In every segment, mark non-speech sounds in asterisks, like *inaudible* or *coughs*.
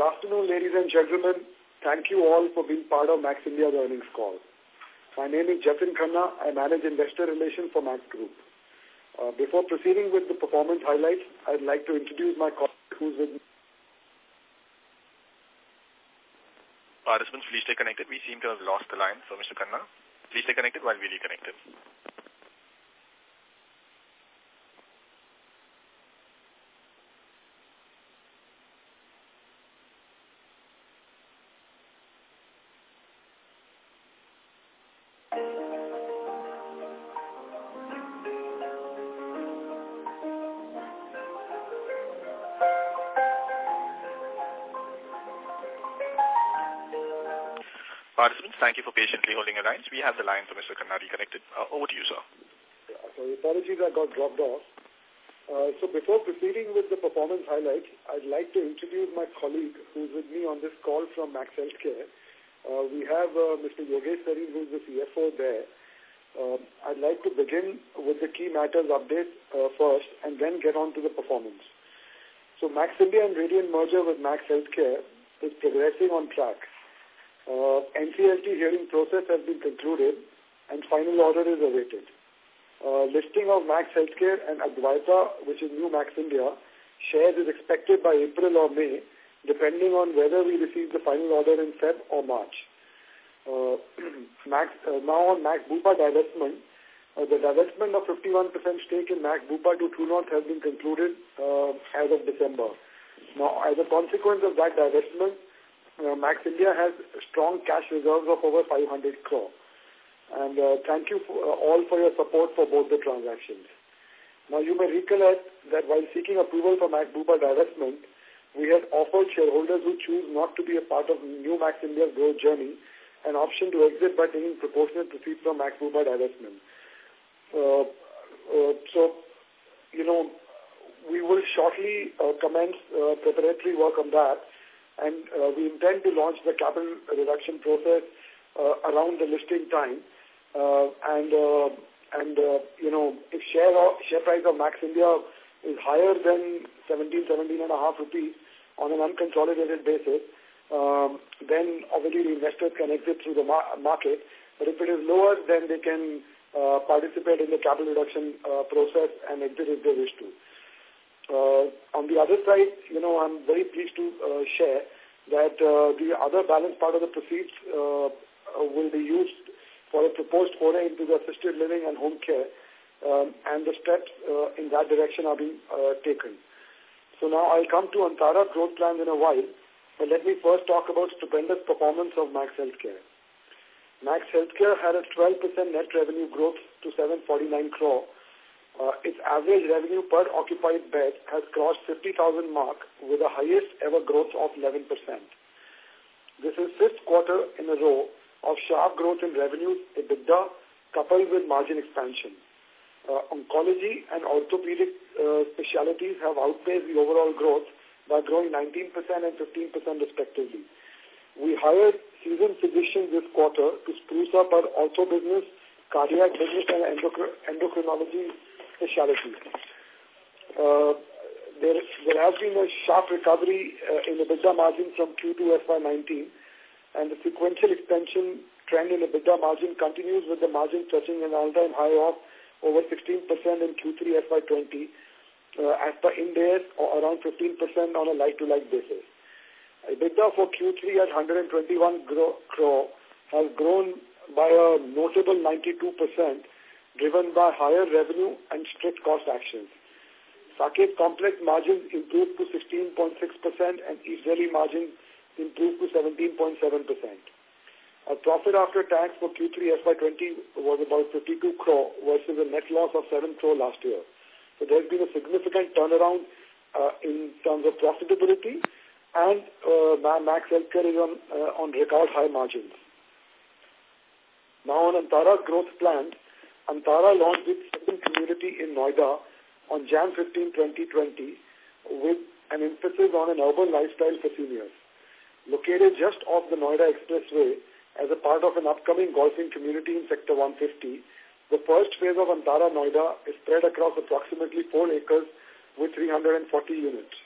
Good afternoon, ladies and gentlemen. Thank you all for being part of Max India's earnings call. My name is Jatin Khanna. I manage investor relations for Max Group. Uh, before proceeding with the performance highlights, I'd like to introduce my colleague who's with me. Participants, please stay connected. We seem to have lost the line for Mr. Khanna. Please stay connected while we reconnect him. Lines. We have the line for Mr. Khanna reconnected. Uh, over to you, sir. Yeah, sorry, apologies, I got dropped off. Uh, so before proceeding with the performance highlights, I'd like to introduce my colleague who's with me on this call from Max Healthcare. Uh, we have uh, Mr. Yogesh Sareen, who's the CFO there. Uh, I'd like to begin with the key matters update uh, first and then get on to the performance. So Max India and Radiant merger with Max Healthcare is progressing on track. Uh, NCLT hearing process has been concluded and final order is awaited. Uh, listing of Max Healthcare and Advaita, which is new Max India, shares is expected by April or May, depending on whether we receive the final order in Feb or March. Uh, *clears throat* Max, uh, now on Max Bupa divestment, uh, the divestment of 51% stake in Max Bupa to True North has been concluded uh, as of December. Now, as a consequence of that divestment, uh, Max India has strong cash reserves of over 500 crore. And uh, thank you for, uh, all for your support for both the transactions. Now, you may recollect that while seeking approval for Max Bupa divestment, we had offered shareholders who choose not to be a part of new Max India's growth journey an option to exit by taking proportionate proceeds from Max Bupa divestment. Uh, uh, so, you know, we will shortly uh, commence uh, preparatory work on that and uh, we intend to launch the capital reduction process uh, around the listing time. Uh, and, uh, and uh, you know, if share, share price of Max India is higher than 17, 17 and a half rupees on an unconsolidated basis, um, then obviously the investors can exit through the mar market. But if it is lower, then they can uh, participate in the capital reduction uh, process and exit if they wish to. Uh, on the other side, you know, I'm very pleased to uh, share that uh, the other balance part of the proceeds uh, uh, will be used for a proposed foray into the assisted living and home care, um, and the steps uh, in that direction are being uh, taken. So now I'll come to Antara growth plans in a while, but let me first talk about stupendous performance of Max Healthcare. Max Healthcare had a 12% net revenue growth to 749 crore, uh, its average revenue per occupied bed has crossed 50,000 mark with the highest ever growth of 11%. This is fifth quarter in a row of sharp growth in revenues, EBITDA, coupled with margin expansion. Uh, oncology and orthopedic uh, specialties have outpaced the overall growth by growing 19% and 15% respectively. We hired seasoned physicians this quarter to spruce up our ortho business, cardiac business, and endocrinology specialty. Uh, there, there has been a sharp recovery uh, in EBITDA margin from Q2 FY19 and the sequential expansion trend in EBITDA margin continues with the margin touching an all-time high of over 16% in Q3 FY20 uh, as per Ind AS or around 15% on a like-to-like -like basis. EBITDA for Q3 at 121 crore has grown by a notable 92% driven by higher revenue and strict cost actions. Saket complex margins improved to 16.6% and East margins improved to 17.7%. Our profit after tax for Q3 FY20 was about 52 crore versus a net loss of 7 crore last year. So there's been a significant turnaround uh, in terms of profitability and uh, Max Healthcare is on, uh, on record high margins. Now on Antara growth plans, Antara launched its second community in Noida on Jan 15, 2020 with an emphasis on an urban lifestyle for seniors. Located just off the Noida Expressway as a part of an upcoming golfing community in Sector 150, the first phase of Antara Noida is spread across approximately 4 acres with 340 units.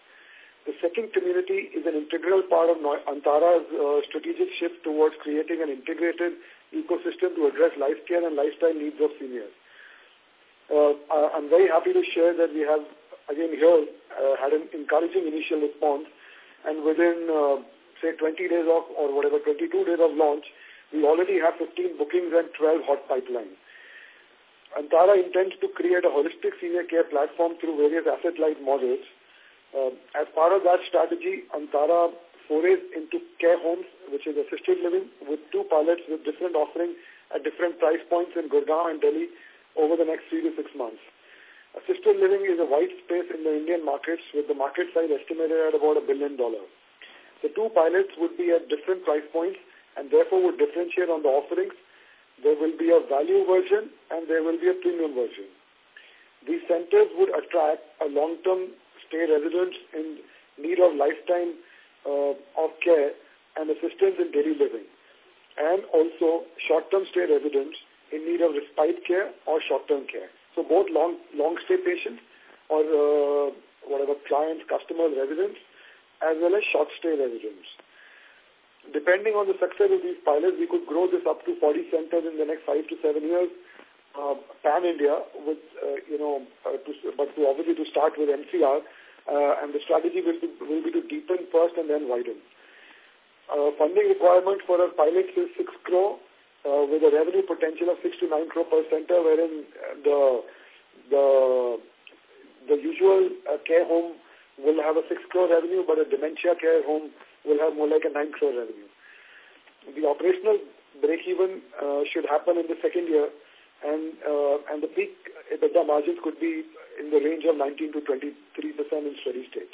The second community is an integral part of Antara's uh, strategic shift towards creating an integrated ecosystem to address life care and lifestyle needs of seniors. Uh, I'm very happy to share that we have, again here, uh, had an encouraging initial response and within, uh, say, 20 days of, or whatever, 22 days of launch, we already have 15 bookings and 12 hot pipelines. Antara intends to create a holistic senior care platform through various asset-light models uh, as part of that strategy, Antara forays into care homes, which is assisted living, with two pilots with different offerings at different price points in Gurgaon and Delhi over the next three to six months. Assisted living is a wide space in the Indian markets with the market size estimated at about a billion dollars. The two pilots would be at different price points and therefore would differentiate on the offerings. There will be a value version and there will be a premium version. These centers would attract a long-term stay residents in need of lifetime uh, of care and assistance in daily living, and also short-term stay residents in need of respite care or short-term care. So both long long stay patients or uh, whatever clients, customers, residents, as well as short stay residents. Depending on the success of these pilots, we could grow this up to 40 centers in the next five to seven years, uh, pan-India, with, uh, you know, uh, to, but to obviously to start with NCR, uh, and the strategy will be, will be to deepen first and then widen. Uh, funding requirement for a pilot is 6 crore uh, with a revenue potential of 6 to 9 crore per center, wherein the the the usual uh, care home will have a 6 crore revenue, but a dementia care home will have more like a 9 crore revenue. The operational break-even uh, should happen in the second year, and uh, and the peak EBITDA margins could be in the range of 19 to 23% in steady state.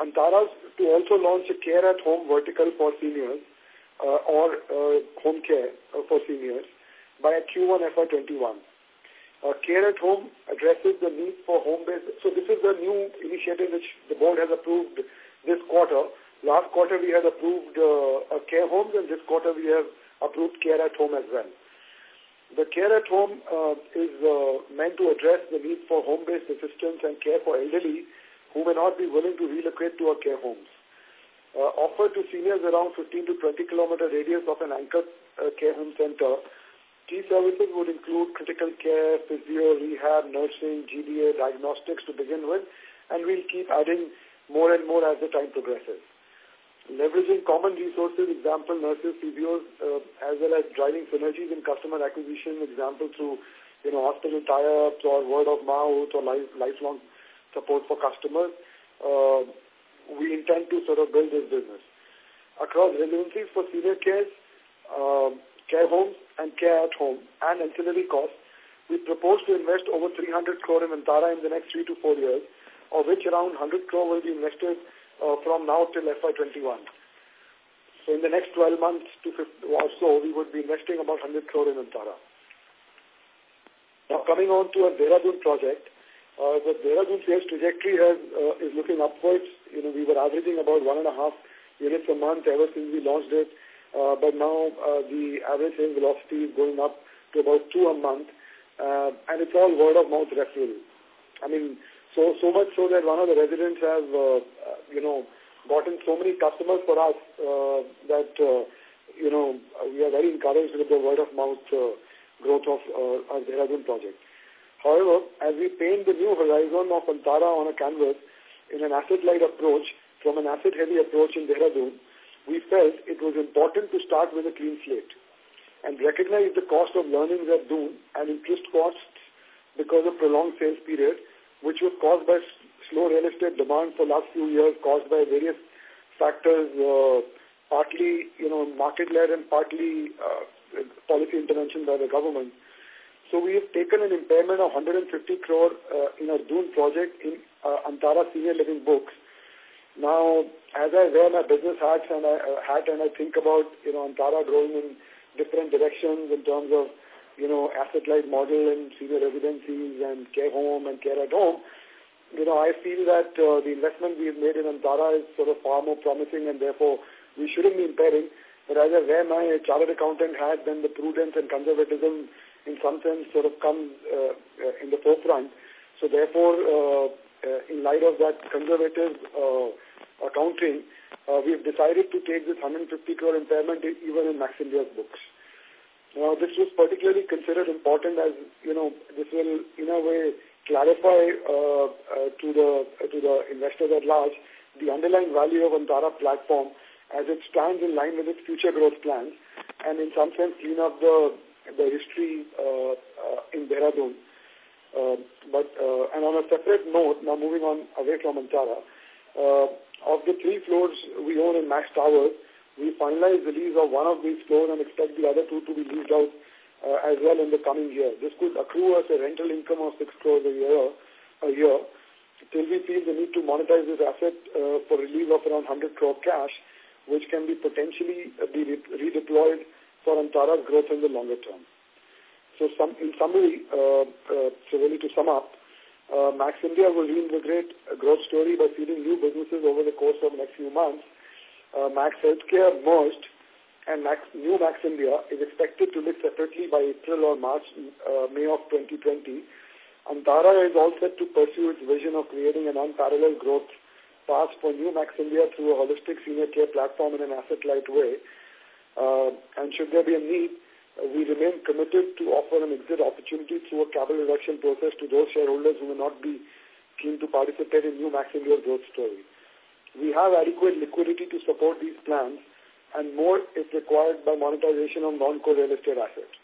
Antara to also launch a care at home vertical for seniors uh, or uh, home care for seniors by Q1 FY21. Uh, care at home addresses the need for home-based. So this is the new initiative which the board has approved this quarter. Last quarter we had approved uh, care homes and this quarter we have approved care at home as well. The care at home uh, is uh, meant to address the need for home-based assistance and care for elderly who may not be willing to relocate to our care homes. Uh, offered to seniors around 15 to 20 kilometer radius of an anchor uh, care home center, key services would include critical care, physio, rehab, nursing, GDA, diagnostics to begin with, and we'll keep adding more and more as the time progresses leveraging common resources, example nurses, CBOs, uh, as well as driving synergies in customer acquisition, example through, you know, hospital tie-ups or word of mouth or life, lifelong support for customers. Uh, we intend to sort of build this business. Across residencies for senior care, uh, care homes and care at home and ancillary costs, we propose to invest over 300 crore in Antara in the next three to four years, of which around 100 crore will be invested uh, from now till FY21. So in the next 12 months to 50 or so, we would be investing about 100 crore in Antara. Now coming on to a Dehradun project, uh, the Dehradun sales trajectory has, uh, is looking upwards. You know, we were averaging about one and a half units a month ever since we launched it. Uh, but now uh, the average sales velocity is going up to about two a month. Uh, and it's all word of mouth referral. I mean, so, so much so that one of the residents have, uh, you know, gotten so many customers for us uh, that, uh, you know, we are very encouraged with the word of mouth uh, growth of uh, our Dehradun project. However, as we paint the new horizon of Antara on a canvas in an asset-light approach from an asset-heavy approach in Dehradun, we felt it was important to start with a clean slate and recognize the cost of learnings at Doon and interest costs because of prolonged sales period which was caused by slow real estate demand for last few years, caused by various factors, uh, partly, you know, market-led and partly uh, policy intervention by the government. So we have taken an impairment of 150 crore uh, in our Doon project in uh, Antara Senior Living books. Now, as I wear my business hats and I, uh, hat and I think about, you know, Antara growing in different directions in terms of you know, asset-light model and senior residencies and care home and care at home, you know, I feel that uh, the investment we've made in Antara is sort of far more promising and therefore we shouldn't be impairing. But as I wear my chartered accountant hat, then the prudence and conservatism in some sense sort of comes uh, uh, in the forefront. So therefore, uh, uh, in light of that conservative uh, accounting, uh, we've decided to take this 150 crore impairment even in Max India's books. Now, this was particularly considered important as, you know, this will, in a way, clarify uh, uh, to the to the investors at large the underlying value of Antara platform as it stands in line with its future growth plans and in some sense clean up the the history uh, uh, in Dehradun. Uh, but uh, and on a separate note, now moving on away from Antara, uh, of the three floors we own in Max Towers, we finalized the lease of one of these floors and expect the other two to be leased out uh, as well in the coming year. This could accrue us a rental income of 6 crores a year, a year till we feel the need to monetize this asset uh, for release of around 100 crore cash, which can be potentially uh, be re redeployed for Antara's growth in the longer term. So some, in summary, uh, uh, so really to sum up, uh, Max India will reinvigorate a growth story by seeding new businesses over the course of next few months. Uh, Max Healthcare merged and Max, new Max India is expected to list separately by April or March, uh, May of 2020. Antara is all set to pursue its vision of creating an unparalleled growth path for new Max India through a holistic senior care platform in an asset-light way. Uh, and should there be a need, uh, we remain committed to offer an exit opportunity through a capital reduction process to those shareholders who may not be keen to participate in new Max India's growth story. We have adequate liquidity to support these plans and more is required by monetization of non-core real estate assets.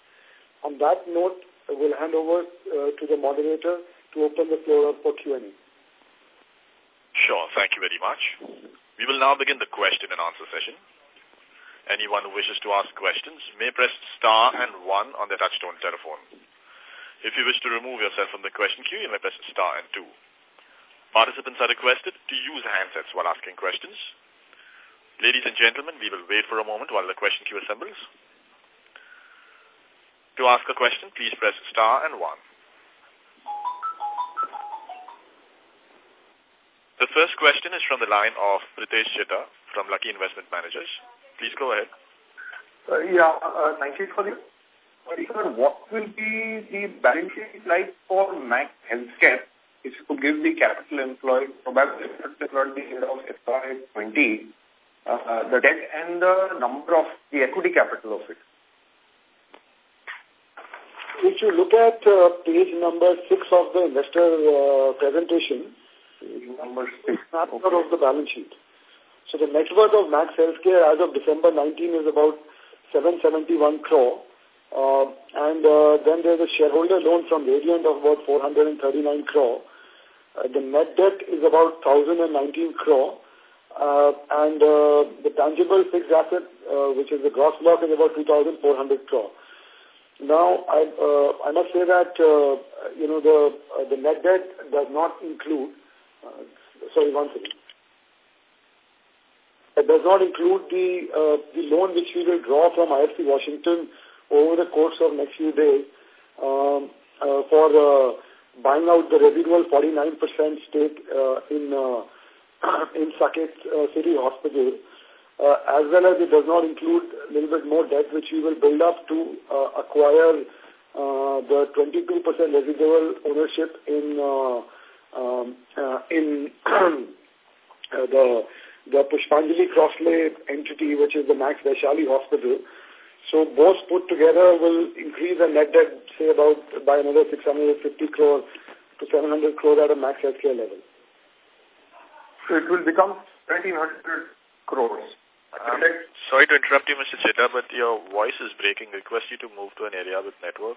On that note, I will hand over uh, to the moderator to open the floor up for Q&A. Sure, thank you very much. We will now begin the question and answer session. Anyone who wishes to ask questions may press star and one on their touchtone telephone. If you wish to remove yourself from the question queue, you may press star and two. Participants are requested to use handsets while asking questions. Ladies and gentlemen, we will wait for a moment while the question queue assembles. To ask a question, please press star and one. The first question is from the line of Pritesh Chheda from Lucky Investment Managers. Please go ahead. Uh, yeah, uh, thank you for the... Sir, what will be the balance sheet like for Max Healthcare if you could give the capital employed probably at the end of FY20 uh, the debt and the number of the equity capital of it. If you look at uh, page number six of the investor uh, presentation, number six, snapshot okay. of the balance sheet. So the net worth of Max Healthcare as of December 19 is about 771 crore. Uh, and uh, then there's a shareholder loan from Radiant of about 439 crore. Uh, the net debt is about 1,019 crore. Uh, and uh, the tangible fixed asset, uh, which is the gross block, is about 2,400 crore. Now, I, uh, I must say that, uh, you know, the, uh, the net debt does not include, uh, sorry, one second. It does not include the, uh, the loan which we will draw from IFC Washington over the course of next few days um, uh, for uh, buying out the residual 49% stake uh, in uh, *coughs* in Saket uh, City Hospital, uh, as well as it does not include a little bit more debt which we will build up to uh, acquire the 22% residual ownership in um, in *coughs* the the Pushpanjali Crossley entity, which is the Max Vaishali Hospital. So both put together will increase the net debt, say about by another 650 crore to 700 crore at a Max Healthcare level. So it will become 1,900 crores. Um, sorry to interrupt you, Mr. Chheda, but your voice is breaking. Request you to move to an area with network.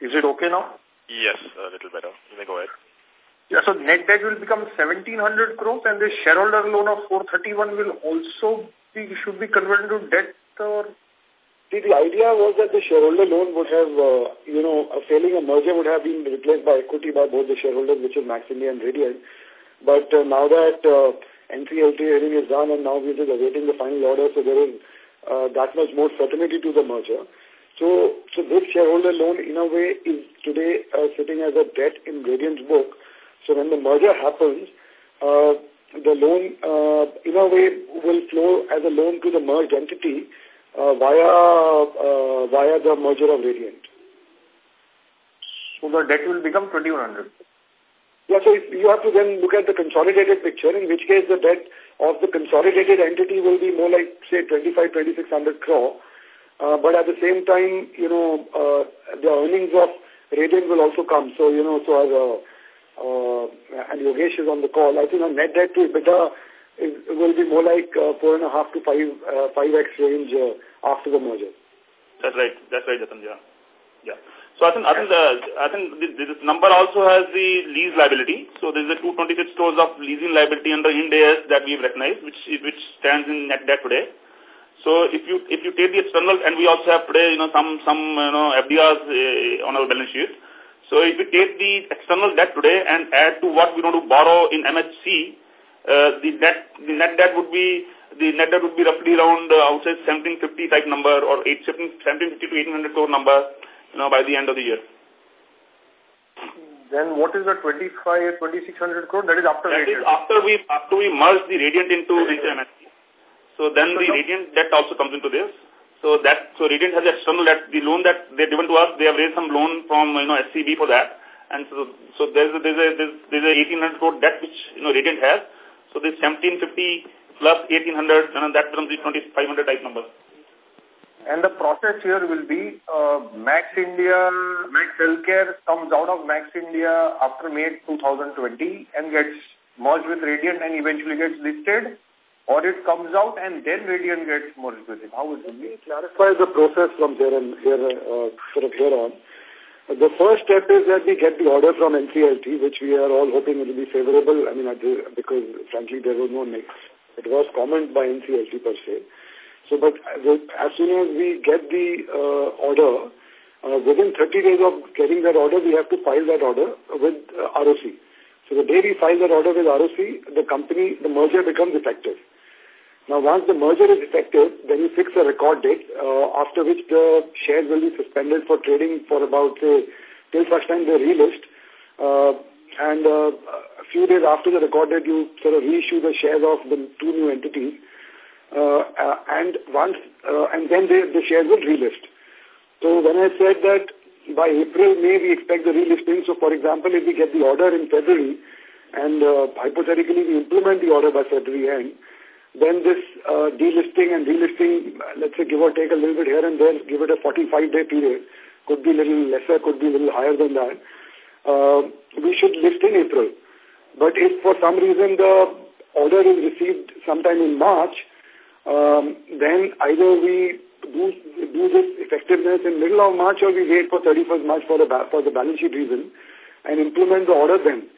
Is it okay now? Yes, a little better. You may go ahead. Yeah, so net debt will become 1,700 crores and the shareholder loan of 431 will also be, should be converted to debt or See, the idea was that the shareholder loan would have, uh, you know, a failing a merger would have been replaced by equity by both the shareholders, which is Max India and Radiant. But uh, now that uh, NCLT hearing is done and now we're just awaiting the final order, so there is uh, that much more certainty to the merger. So, so this shareholder loan, in a way, is today uh, sitting as a debt in Radiant's book. So when the merger happens, uh, the loan, uh, in a way, will flow as a loan to the merged entity uh, via uh, via the merger of Radiant. So the debt will become 2100 Yeah, so if you have to then look at the consolidated picture, in which case the debt of the consolidated entity will be more like, say, 25, 2600 crore. Uh, but at the same time, you know, uh, the earnings of Radiant will also come. So, you know, so as, uh, uh, and Yogesh is on the call, I think our net debt to EBITDA is, will be more like uh, four and a half to five, uh, 5x range uh, after the merger. That's right. That's right, Jatin. Yeah. Yeah. So I think, I think, the, I think this number also has the lease liability. So there is a 226 crores of leasing liability under Ind AS that we've recognized, which, which stands in net debt today. So if you, if you take the external, and we also have today, you know, some, some, you know, FDRs uh, on our balance sheet. So if we take the external debt today and add to what we want to borrow in MHC, uh, the net, the net debt would be, the net debt would be roughly around, uh, say 1750 type number or 8, 1750 to 1800 crore number you know, by the end of the year. Then what is the 25, 2600 crore? That is after That is after we, after we merge the Radiant into, into. So then so the Radiant debt also comes into this. So that, so Radiant has external debt, the loan that they've given to us, they have raised some loan from, you know, SCB for that. And so, so there's a, there's a, there's, there's a 1800 crore debt which, you know, Radiant has. So this 1750 plus 1800, and that becomes the 2500 type number. And the process here will be uh, Max India, Max Healthcare comes out of Max India after May 2020 and gets merged with Radiant and eventually gets listed or it comes out and then Radiant gets merged with it. How would it be? Clarify the process from here and here, uh, sort of here on. The first step is that we get the order from NCLT, which we are all hoping will be favorable. I mean, because frankly there was no mix. It was comment by NCLT per se. So, but as soon as we get the uh, order, uh, within 30 days of getting that order, we have to file that order with uh, ROC. So the day we file that order with ROC, the company, the merger becomes effective. Now, once the merger is effective, then you fix a record date, uh, after which the shares will be suspended for trading for about, say, till such time they relist. Uh, and uh, a few days after the record date, you sort of reissue the shares of the two new entities and once uh, and then they, the shares will relist. So when I said that by April, May, we expect the relisting. So, for example, if we get the order in February and uh, hypothetically we implement the order by February end, then this uh, delisting and relisting, let's say give or take a little bit here and there, give it a 45-day period, could be a little lesser, could be a little higher than that, uh, we should list in April. But if for some reason the order is received sometime in March, um, then either we do, do this effectiveness in middle of March or we wait for 31st March for the, for the balance sheet reason and implement the order then.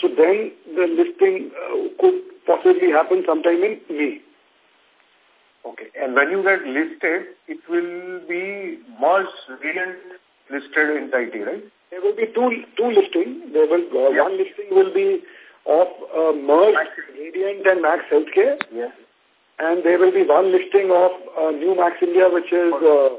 So then the listing uh, could possibly happen sometime in May. Okay. And when you get listed, it will be merged, Radiant listed entity, right? There will be two two listings. There will uh, yeah. one listing will be of uh, merged Radiant and Max Healthcare. Yeah and there will be one listing of uh, New Max India, which is, uh,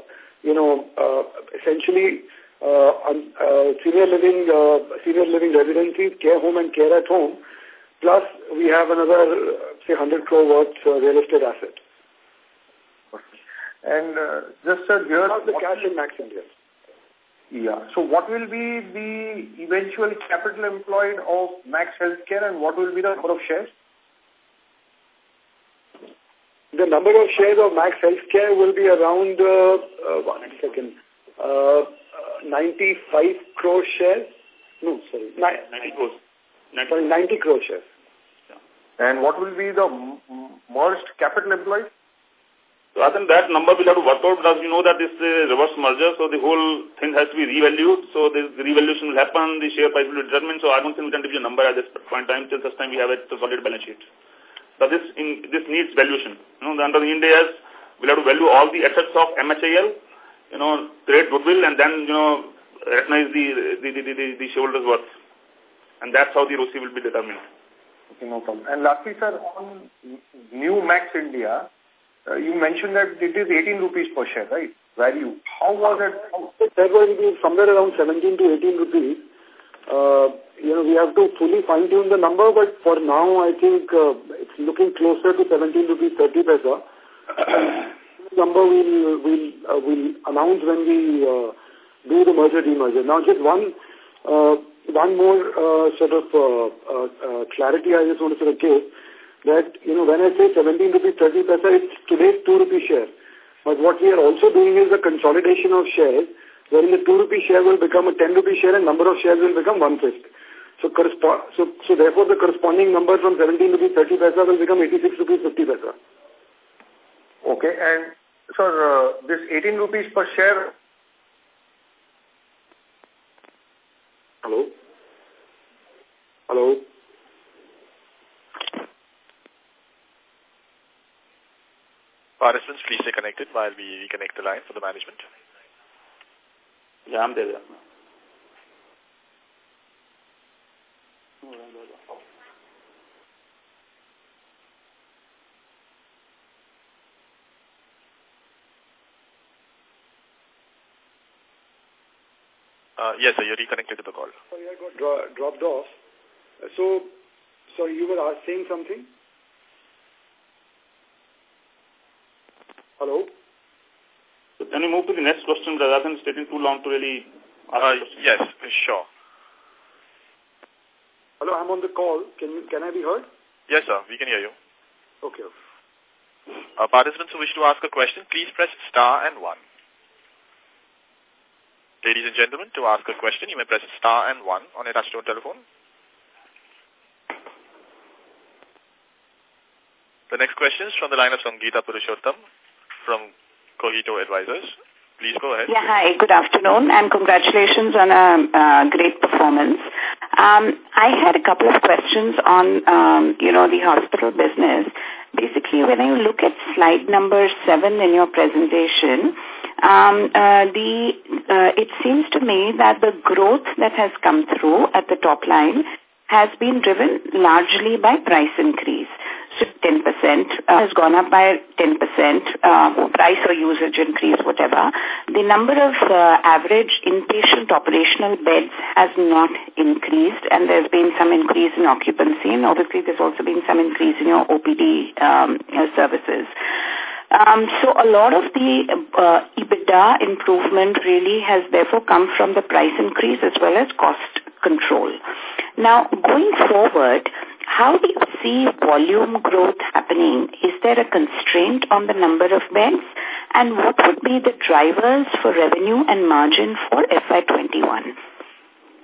you know, uh, essentially uh, uh, senior living uh, senior living residencies, care home and care at home. Plus, we have another, say, 100 crore worth uh, real estate asset. And uh, just uh, here... Plus the cash in Max India. Yeah. So what will be the eventual capital employed of Max Healthcare and what will be the number of shares? The number of shares of Max Healthcare will be around, uh, uh, one second, uh, 95 crore shares. No, sorry. 90 crores. 90. Sorry, 90 crore shares. And what will be the merged capital employed? So I think that number will have to work out because you know that this is a reverse merger, so the whole thing has to be revalued. So the revaluation will happen, the share price will be determined. So I don't think we can give you a number at this point in time till such time we have a solid balance sheet. So this in, this needs valuation. You know, under the Ind AS, we'll have to value all the assets of MHIL, you know, create goodwill and then, you know, recognize the, the, the, the, the shareholders' worth. And that's how the ROCE will be determined. Okay, no problem. And lastly, sir, on new Max India, uh, you mentioned that it is 18 rupees per share, right? Value. How was it? How that will be somewhere around 17 to 18 rupees. Uh, you know, we have to fully fine-tune the number, but for now, I think uh, it's looking closer to 17 rupees 30 paisa. *coughs* number we'll, we'll, uh, we'll announce when we uh, do the merger demerger. Now, just one uh, one more uh, sort of uh, uh, uh, clarity I just want to sort of give that, you know, when I say 17 rupees 30 paisa, it's today's 2 rupee share. But what we are also doing is a consolidation of shares, wherein the 2 rupee share will become a 10 rupee share and number of shares will become one-fifth. So, so, so therefore the corresponding number from 17 rupees 30 paisa will become 86 rupees 50 paisa. Okay, and sir, uh, this 18 rupees per share. Hello? Hello? Participants, please stay connected while we reconnect the line for the management. Yeah, I'm there. Uh, yes, sir, you're reconnected to the call. Sorry, I got dro dropped off. So, sorry, you were saying something? Hello? So can we move to the next question rather than taking too long to really uh, Yes, sure. Hello, I'm on the call. Can you, can I be heard? Yes, sir. We can hear you. Okay. Uh, participants who wish to ask a question, please press star and one. Ladies and gentlemen, to ask a question, you may press star and one on your touchtone telephone. The next question is from the line of Sangeeta Purushottam from Cogito Advisors. Please go ahead. Yeah, hi. Good afternoon and congratulations on a uh, great performance. Um, I had a couple of questions on, um, you know, the hospital business. Basically, when you look at slide number seven in your presentation, um, uh, the uh, it seems to me that the growth that has come through at the top line has been driven largely by price increase. So 10% uh, has gone up by 10%, uh, price or usage increase, whatever. The number of uh, average inpatient operational beds has not increased and there's been some increase in occupancy and obviously there's also been some increase in your OPD um, services. Um, so a lot of the uh, EBITDA improvement really has therefore come from the price increase as well as cost control. Now, going forward, how do you see volume growth happening? Is there a constraint on the number of beds? And what would be the drivers for revenue and margin for FY21?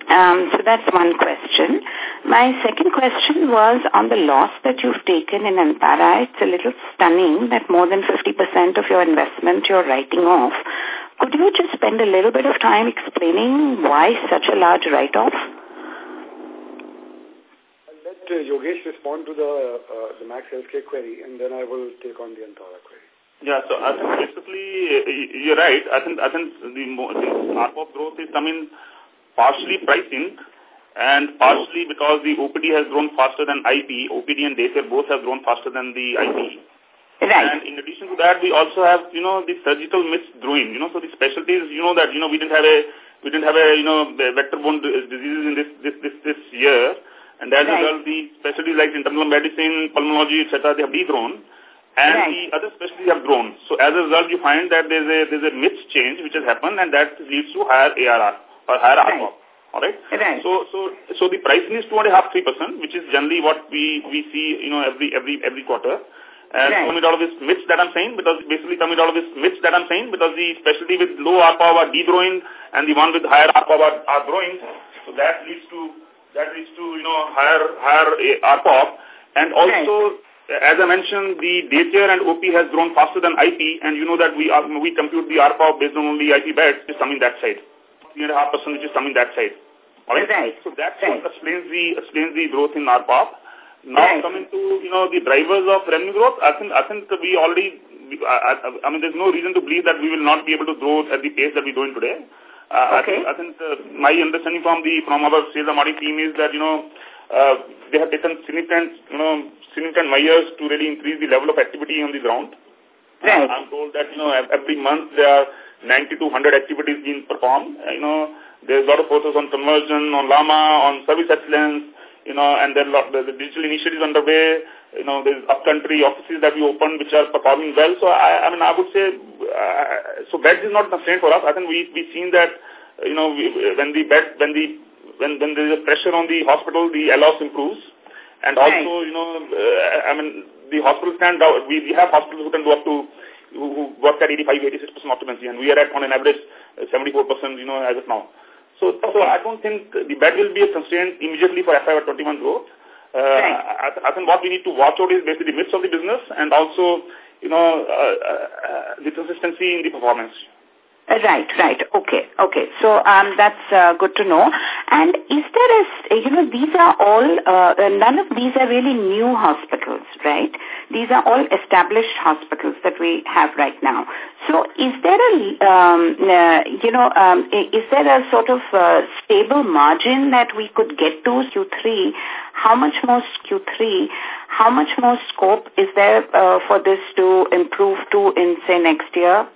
Um, so that's one question. My second question was on the loss that you've taken in Antara. It's a little stunning that more than 50% of your investment you're writing off. Could you just spend a little bit of time explaining why such a large write-off? I'll let uh, Yogesh respond to the, uh, the Max Healthcare query and then I will take on the Antara query. Yeah, so I think basically, you're right. I think, I think the, the ARPOB growth is coming partially pricing and partially because the OPD has grown faster than IP. OPD and daycare both have grown faster than the IP. Right. And in addition to that, we also have, you know, the surgical mixed growing, you know, so the specialties, you know, that, you know, we didn't have a, we didn't have a, you know, vector-borne diseases in this, this, this, this year. And as a result, the specialties like internal medicine, pulmonology, etc., they have degrown. And right. the other specialties have grown. So as a result, you find that there's a, there's a mix change which has happened and that leads to higher ARR or higher right. All right. Right. So, so, so the pricing is two and a half, three percent, which is generally what we we see, you know, every every every quarter. And right. coming out of this myths that I'm saying, because basically coming out of this myths that I'm saying, because the specialty with low ARPOB are degrowing and the one with higher ARPOB are, are growing. So that leads to that leads to you know higher higher uh, ARPOB, and also. Right. As I mentioned, the daycare and OP has grown faster than IP, and you know that we are, we compute the ARPOB based on only IP beds, is coming that side. 3.5% which is coming that side. All right? right. So that's right. explains the, explains the growth in ARPOB. Now right. coming to, you know, the drivers of revenue growth, I think, I think we already, I, I, I mean, there's no reason to believe that we will not be able to grow at the pace that we're doing today. Uh, okay. I think, I think uh, my understanding from the, from our sales and marketing team is that, you know, uh, they have taken significant, you know, significant measures to really increase the level of activity on the ground. Right. Uh, I'm told that, you know, every month there are 90 to 100 activities being performed. You know, there's a lot of focus on conversion, on LAMA, on service excellence, you know, and then lot, the, the digital initiatives underway. You know, there's upcountry offices that we opened which are performing well. So, I, I mean, I would say, uh, so beds is not a constraint for us. I think we, we've seen that, you know, we, when the bed, when the when, when there is a pressure on the hospital, the LOS improves. And also, right. you know, uh, I mean, the hospitals can, we, we have hospitals who can go up to, who, who work at 85, 86% occupancy, and we are at, on an average, 74%, you know, as of now. So, so I don't think the bed will be a constraint immediately for FY21 growth. Uh, right. I, I, think what we need to watch out is basically the mix of the business and also, you know, uh, uh, the consistency in the performance. Right, right. Okay, okay. So um, that's uh, good to know. And is there a, you know, these are all, uh, none of these are really new hospitals, right? These are all established hospitals that we have right now. So is there a, um, uh, you know, um, is there a sort of uh, stable margin that we could get to Q3? How much more Q3? How much more scope is there uh, for this to improve to in, say, next year?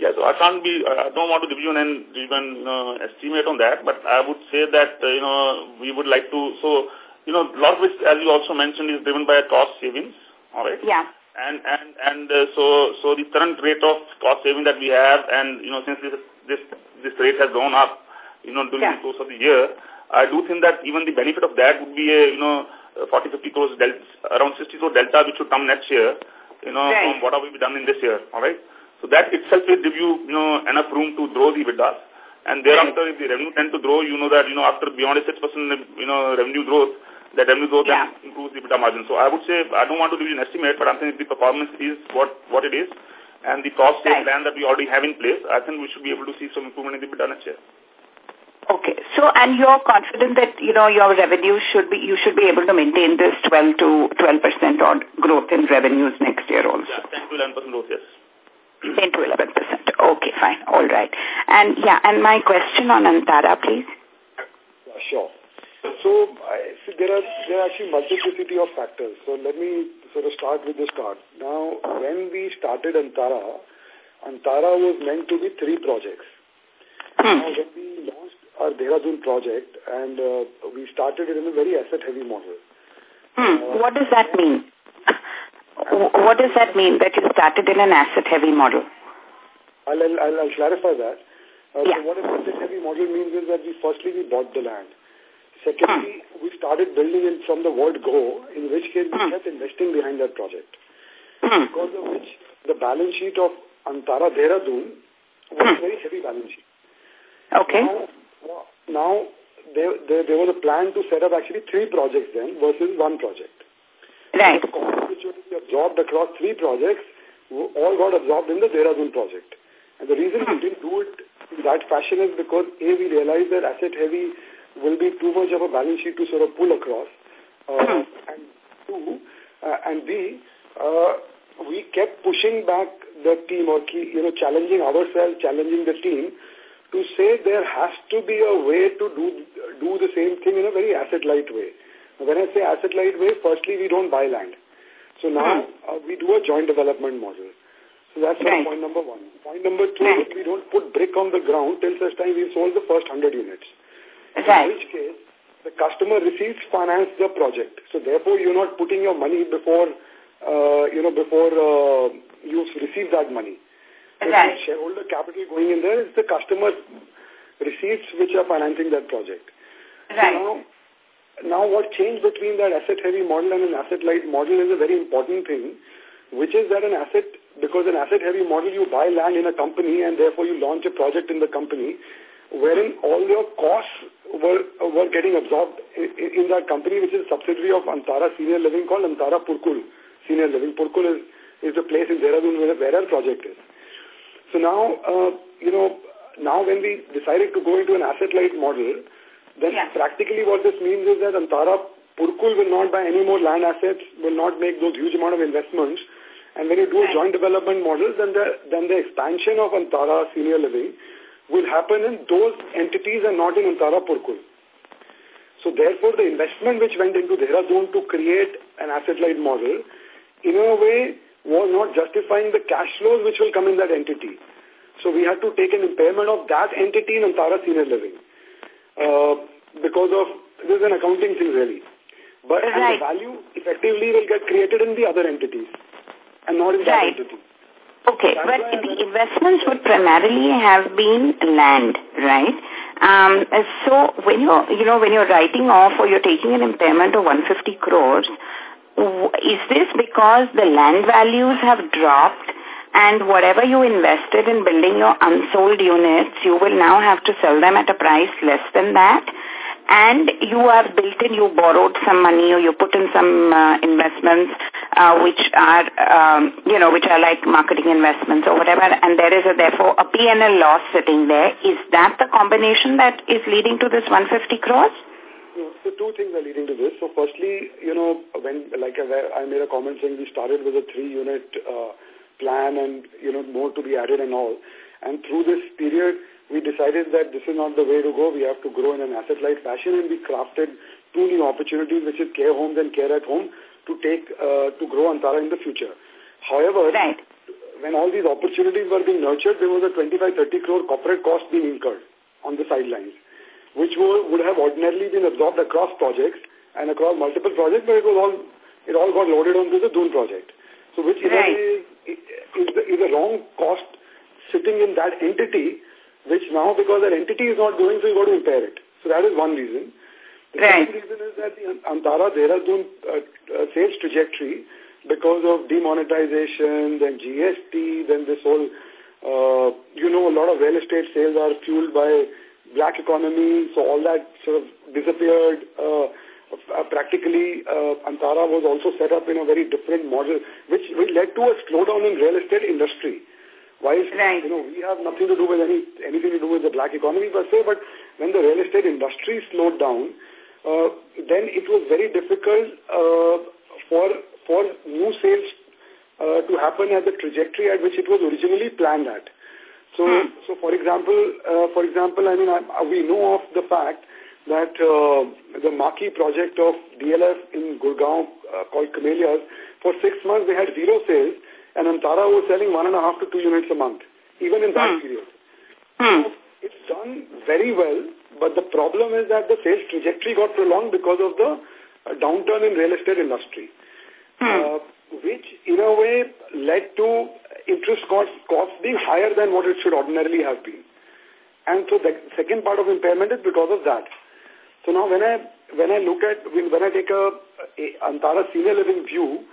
Yeah, so I can't be, I don't want to give you an even you know, estimate on that, but I would say that, uh, you know, we would like to, so, you know, a lot of which, as you also mentioned, is driven by cost savings, all right? Yeah. And, and, and uh, so, so the current rate of cost saving that we have, and, you know, since this, this, this rate has gone up, you know, during yeah. the course of the year, I do think that even the benefit of that would be a, you know, 40, 50 crores delta, around 60 crore delta, which would come next year, you know, right. from what have we done in this year, all right? So that itself will give you, you know, enough room to grow the EBITDA. And thereafter, if the revenue tend to grow, you know that, you know, after beyond a 6%, you know, revenue growth, that revenue growth yeah. then improves the EBITDA margin. So I would say, I don't want to give you an estimate, but I'm saying the performance is what, what it is, and the cost right. plan that we already have in place, I think we should be able to see some improvement in the EBITDA next year. Okay. So, and you're confident that, you know, your revenue should be, you should be able to maintain this 12 to 12% odd growth in revenues next year also? Yeah, 10 to 11% growth, yes. 10 to 11 percent. Okay, fine. All right. And yeah, and my question on Antara, please. Sure. So, I, so there are there are actually multiplicity of factors. So let me sort of start with the start. Now, when we started Antara, Antara was meant to be three projects. Hmm. Now, when we launched our Dehradun project, and uh, we started it in a very asset-heavy model. Hmm. Uh, what does that mean? What does that mean, that you started in an asset-heavy model? I'll, I'll, I'll clarify that. Uh, yeah. So what an asset-heavy model means is that we firstly, we bought the land. Secondly, hmm. we started building it from the word go, in which case we hmm. kept investing behind that project. Hmm. Because of which the balance sheet of Antara Dehradun was a very heavy balance sheet. Okay. Now, now there, there, there was a plan to set up actually three projects then versus one project. Right. Costs which were to be absorbed across three projects all got absorbed in the Dehradun project. And the reason we didn't do it in that fashion is because A, we realized that asset heavy will be too much of a balance sheet to sort of pull across. Uh, and two, uh, and B, uh, we kept pushing back the team or, key, you know, challenging ourselves, challenging the team to say there has to be a way to do, do the same thing in a very asset-light way. When I say asset-light way, firstly, we don't buy land. So now hmm. uh, we do a joint development model. So that's right. point number one. Point number two right. we don't put brick on the ground till such time we've sold the first 100 units. Right. In which case, the customer receives finance the project. So therefore, you're not putting your money before, uh, you know, before uh, you receive that money. Right. shareholder capital going in there is the customer receipts which are financing that project. Right. So now, now what changed between that asset-heavy model and an asset-light model is a very important thing, which is that an asset, because an asset-heavy model, you buy land in a company and therefore you launch a project in the company, wherein all your costs were were getting absorbed in, in that company, which is a subsidiary of Antara Senior Living called Antara Purkul Senior Living. Purkul is, is the place in Dehradun where, our project is. So now, uh, you know, now when we decided to go into an asset-light model, then yeah. practically what this means is that Antara Purkul will not buy any more land assets, will not make those huge amount of investments. And when you do a joint development model, then the, then the expansion of Antara Senior Living will happen in those entities and not in Antara Purkul. So therefore, the investment which went into Dehradun to create an asset-light model, in a way, was not justifying the cash flows which will come in that entity. So we had to take an impairment of that entity in Antara Senior Living uh, because of, this is an accounting thing really. But right. the value effectively will get created in the other entities and not in right. that entity. Okay, That's but the investments would primarily have been land, right? Um, so when you're, you know, when you're writing off or you're taking an impairment of 150 crores, is this because the land values have dropped and whatever you invested in building your unsold units, you will now have to sell them at a price less than that? and you have built in, you borrowed some money or you put in some uh, investments uh, which are, um, you know, which are like marketing investments or whatever, and there is a, therefore a P&L loss sitting there. Is that the combination that is leading to this 150 crores? So two things are leading to this. So firstly, you know, when, like I, made a comment saying we started with a three-unit uh, plan and, you know, more to be added and all. And through this period, we decided that this is not the way to go. We have to grow in an asset-light fashion and we crafted two new opportunities, which is care homes and care at home, to take uh, to grow Antara in the future. However, right. when all these opportunities were being nurtured, there was a 25-30 crore corporate cost being incurred on the sidelines, which would, would have ordinarily been absorbed across projects and across multiple projects, but it was all it all got loaded onto the Doon project. So which right. is, is, the, is a wrong cost sitting in that entity which now because that entity is not going, so you got to impair it. So that is one reason. The right. second reason is that the Antara Dehradun uh, uh, sales trajectory, because of demonetization, then GST, then this whole, uh, you know, a lot of real estate sales are fueled by black economy, so all that sort of disappeared. Uh, uh, practically, uh, Antara was also set up in a very different model, which, which led to a slowdown in real estate industry. While, right. you know, we have nothing to do with any anything to do with the black economy per se, but when the real estate industry slowed down, uh, then it was very difficult uh, for for new sales uh, to happen at the trajectory at which it was originally planned at. So, hmm. so for example, uh, for example, I mean, I, we know of the fact that uh, the marquee project of DLF in Gurgaon uh, called Camellias, for six months they had zero sales and Antara was selling one and a half to two units a month, even in that hmm. period. Hmm. So it's done very well, but the problem is that the sales trajectory got prolonged because of the uh, downturn in real estate industry, uh, which in a way led to interest costs, costs being higher than what it should ordinarily have been. And so the second part of impairment is because of that. So now when I when I look at when, I take a, a Antara senior living view,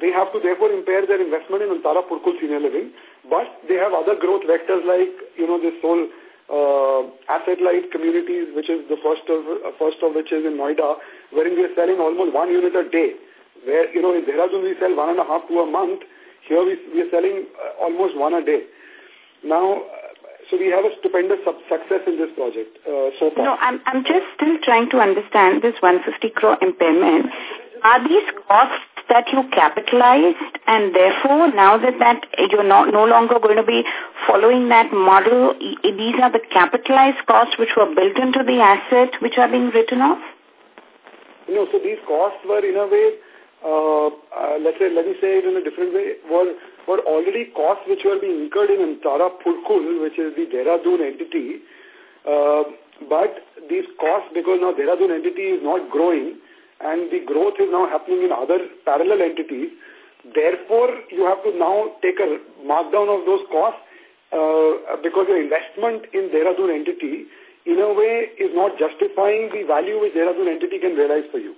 they have to therefore impair their investment in Antara Purukul Senior Living, but they have other growth vectors like, you know, this whole uh, asset-light communities, which is the first of, uh, first of which is in Noida, wherein we are selling almost one unit a day. Where, you know, in Dehradun we sell one and a half to a month. Here we, we are selling uh, almost one a day. Now, so we have a stupendous success in this project uh, so far. No, I'm, I'm just still trying to understand this 150 crore impairment. Are these costs that you capitalized and therefore now that, that you're not, no longer going to be following that model, these are the capitalized costs which were built into the asset which are being written off? No, so these costs were in a way, uh, uh, let's say, let me say it in a different way, were, were already costs which were being incurred in Antara Purukul, which is the Dehradun entity, uh, but these costs, because now Dehradun entity is not growing, and the growth is now happening in other parallel entities. Therefore, you have to now take a markdown of those costs uh, because your investment in Dehradun entity, in a way, is not justifying the value which Dehradun entity can realize for you.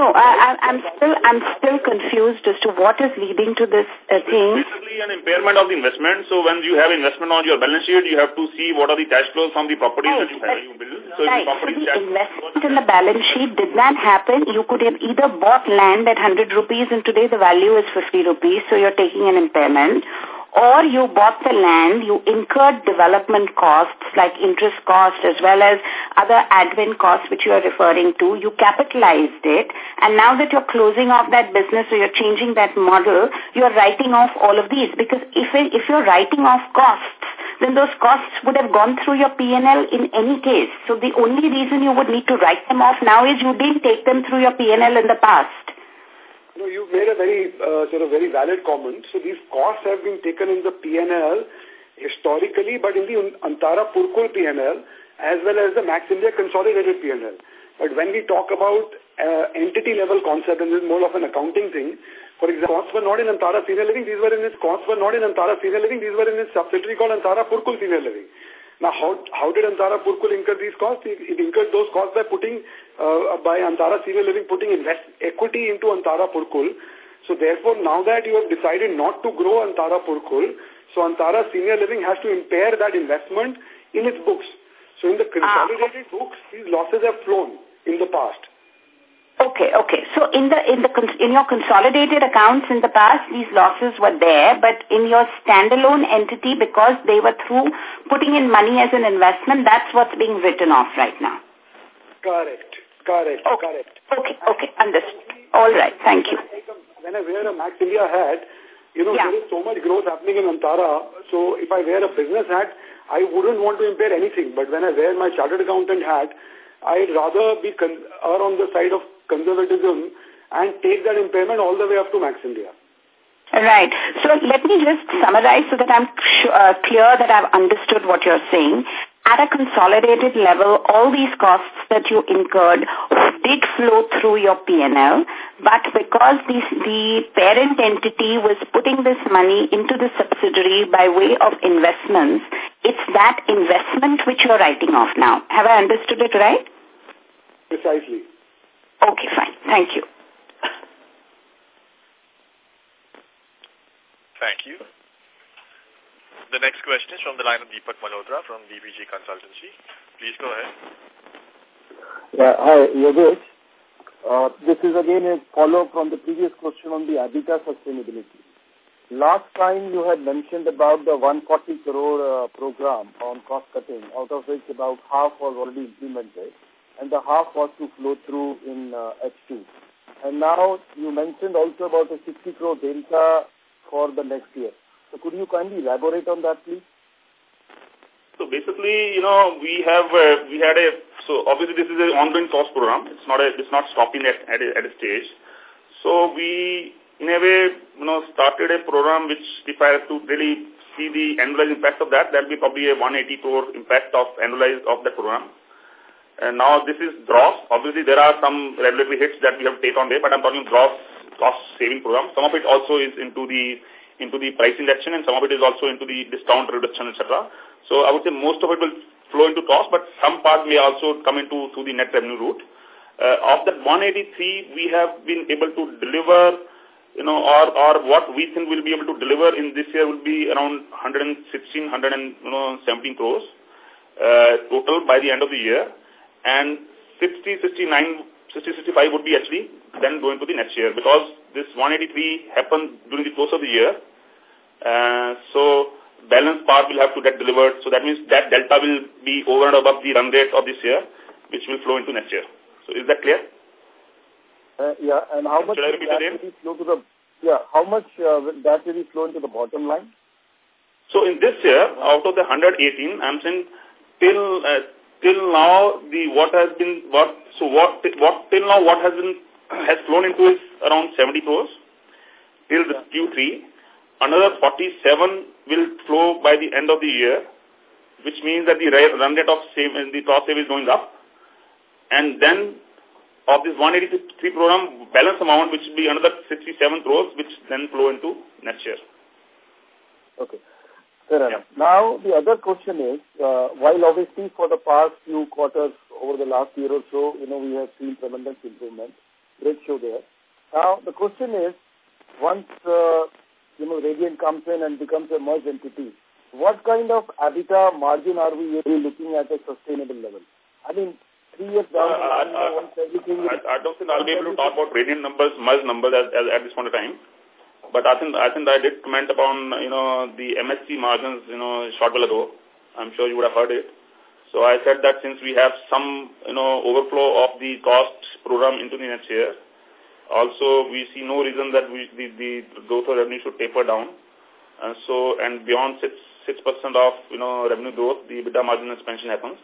No, I, I'm still I'm still confused as to what is leading to this uh, thing. Basically, an impairment of the investment. So when you have investment on your balance sheet, you have to see what are the cash flows from the properties right. that you have you build. So right. So the investment in the balance sheet did not happen. You could have either bought land at 100 rupees and today the value is 50 rupees, so you're taking an impairment or you bought the land, you incurred development costs like interest costs as well as other admin costs which you are referring to, you capitalized it, and now that you're closing off that business or you're changing that model, you're writing off all of these because if, if you're writing off costs, then those costs would have gone through your P&L in any case. So the only reason you would need to write them off now is you didn't take them through your P&L in the past. No, you've made a very uh, sort of very valid comment. So these costs have been taken in the PNL historically, but in the Antara Purukul PNL as well as the Max India consolidated PNL. But when we talk about uh, entity level concept, and this is more of an accounting thing, for example, costs were not in Antara Senior Living, these were in its costs were not in Antara Senior Living, these were in its subsidiary called Antara Purukul Senior Living. Now, how, how did Antara Purukul incur these costs? It, it incurred those costs by putting, uh, by Antara Senior Living putting invest equity into Antara Purukul. So therefore, now that you have decided not to grow Antara Purukul, so Antara Senior Living has to impair that investment in its books. So in the ah. consolidated ah. books, these losses have flown in the past. Okay, okay. So in the in the in your consolidated accounts in the past, these losses were there, but in your standalone entity, because they were through putting in money as an investment, that's what's being written off right now. Correct, correct, okay. correct. Okay, okay, understood. All right, thank you. When I wear a Max India hat, you know, yeah. there is so much growth happening in Antara, so if I wear a business hat, I wouldn't want to impair anything. But when I wear my chartered accountant hat, I'd rather be are on the side of conservatism and take that impairment all the way up to Max India. Right. So let me just summarize so that I'm uh, clear that I've understood what you're saying. At a consolidated level, all these costs that you incurred did flow through your P&L, but because this, the parent entity was putting this money into the subsidiary by way of investments, it's that investment which you're writing off now. Have I understood it right? Precisely. Okay, fine. Thank you. Thank you. The next question is from the line of Deepak Malhotra from DBG Consultancy. Please go ahead. Yeah, hi, Yogesh. Uh, this is again a follow-up from the previous question on the EBITDA sustainability. Last time you had mentioned about the 140 crore uh, program on cost cutting, out of which about half was already implemented and the half was to flow through in uh, H2. And now you mentioned also about a 60 crore delta for the next year. So could you kindly elaborate on that, please? So basically, you know, we have uh, we had a so obviously this is an ongoing cost program. It's not a it's not stopping at at a, at a stage. So we in a way you know started a program which if I have to really see the annualized impact of that, that will be probably a 180 crore impact of annualized of the program. And now this is gross. Obviously, there are some regulatory hits that we have to take on there, but I'm talking gross cost saving program. Some of it also is into the into the price index and some of it is also into the discount reduction, etc. So I would say most of it will flow into cost, but some part may also come into through the net revenue route. Uh, of that 183, we have been able to deliver, you know, or, or what we think we'll be able to deliver in this year will be around 116, 117 crores uh, total by the end of the year and 60, 69, 60, 65 would be actually then going to the next year because this 183 happened during the course of the year. Uh, so balance part will have to get delivered. So that means that delta will be over and above the run rate of this year, which will flow into next year. So is that clear? Uh, yeah, and how much will that really flow to the yeah, how much uh, will that really flow into the bottom line? So in this year, out of the 118, I'm saying till uh, till now the what has been what so what what till now what has been has flown into is around 70 crores till the Q3. Another 47 will flow by the end of the year, which means that the run rate of same the cost save is going up. And then of this 183 program balance amount, which will be another 67 crores, which then flow into next year. Okay. Yeah. Now, the other question is, uh, while obviously for the past few quarters over the last year or so, you know, we have seen tremendous improvement, great show there. Now, the question is, once, uh, you know, Radiant comes in and becomes a merged entity, what kind of EBITDA margin are we really looking at a sustainable level? I mean, three years down uh, uh, once everything... I, I don't think I'll be able to talk about Radiant numbers, merged numbers at, at, at this point of time. But I think, I think I did comment upon, you know, the MSC margins, you know, short while ago. I'm sure you would have heard it. So I said that since we have some, you know, overflow of the cost program into the next year, also we see no reason that we, the, the growth of revenue should taper down. And so, and beyond 6, 6% of, you know, revenue growth, the EBITDA margin expansion happens.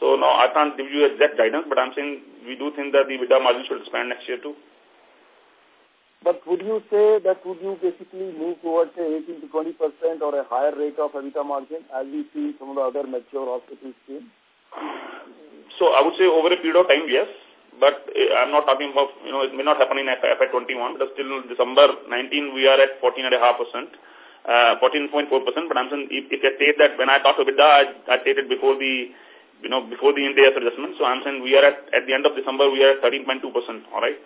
So now I can't give you exact guidance, but I'm saying we do think that the EBITDA margin should expand next year too. But would you say that would you basically move towards a 18 to 20 percent or a higher rate of EBITDA margin as we see some of the other mature hospitals seeing? So I would say over a period of time, yes. But eh, I'm not talking about, you know, it may not happen in FY21, but still December 19, we are at 14.5%. uh, 14.4%, but I'm saying if, if I state that when I talk EBITDA, I, I stated before the, you know, before the Ind AS adjustment. So I'm saying we are at, at the end of December, we are at 13.2%, all right?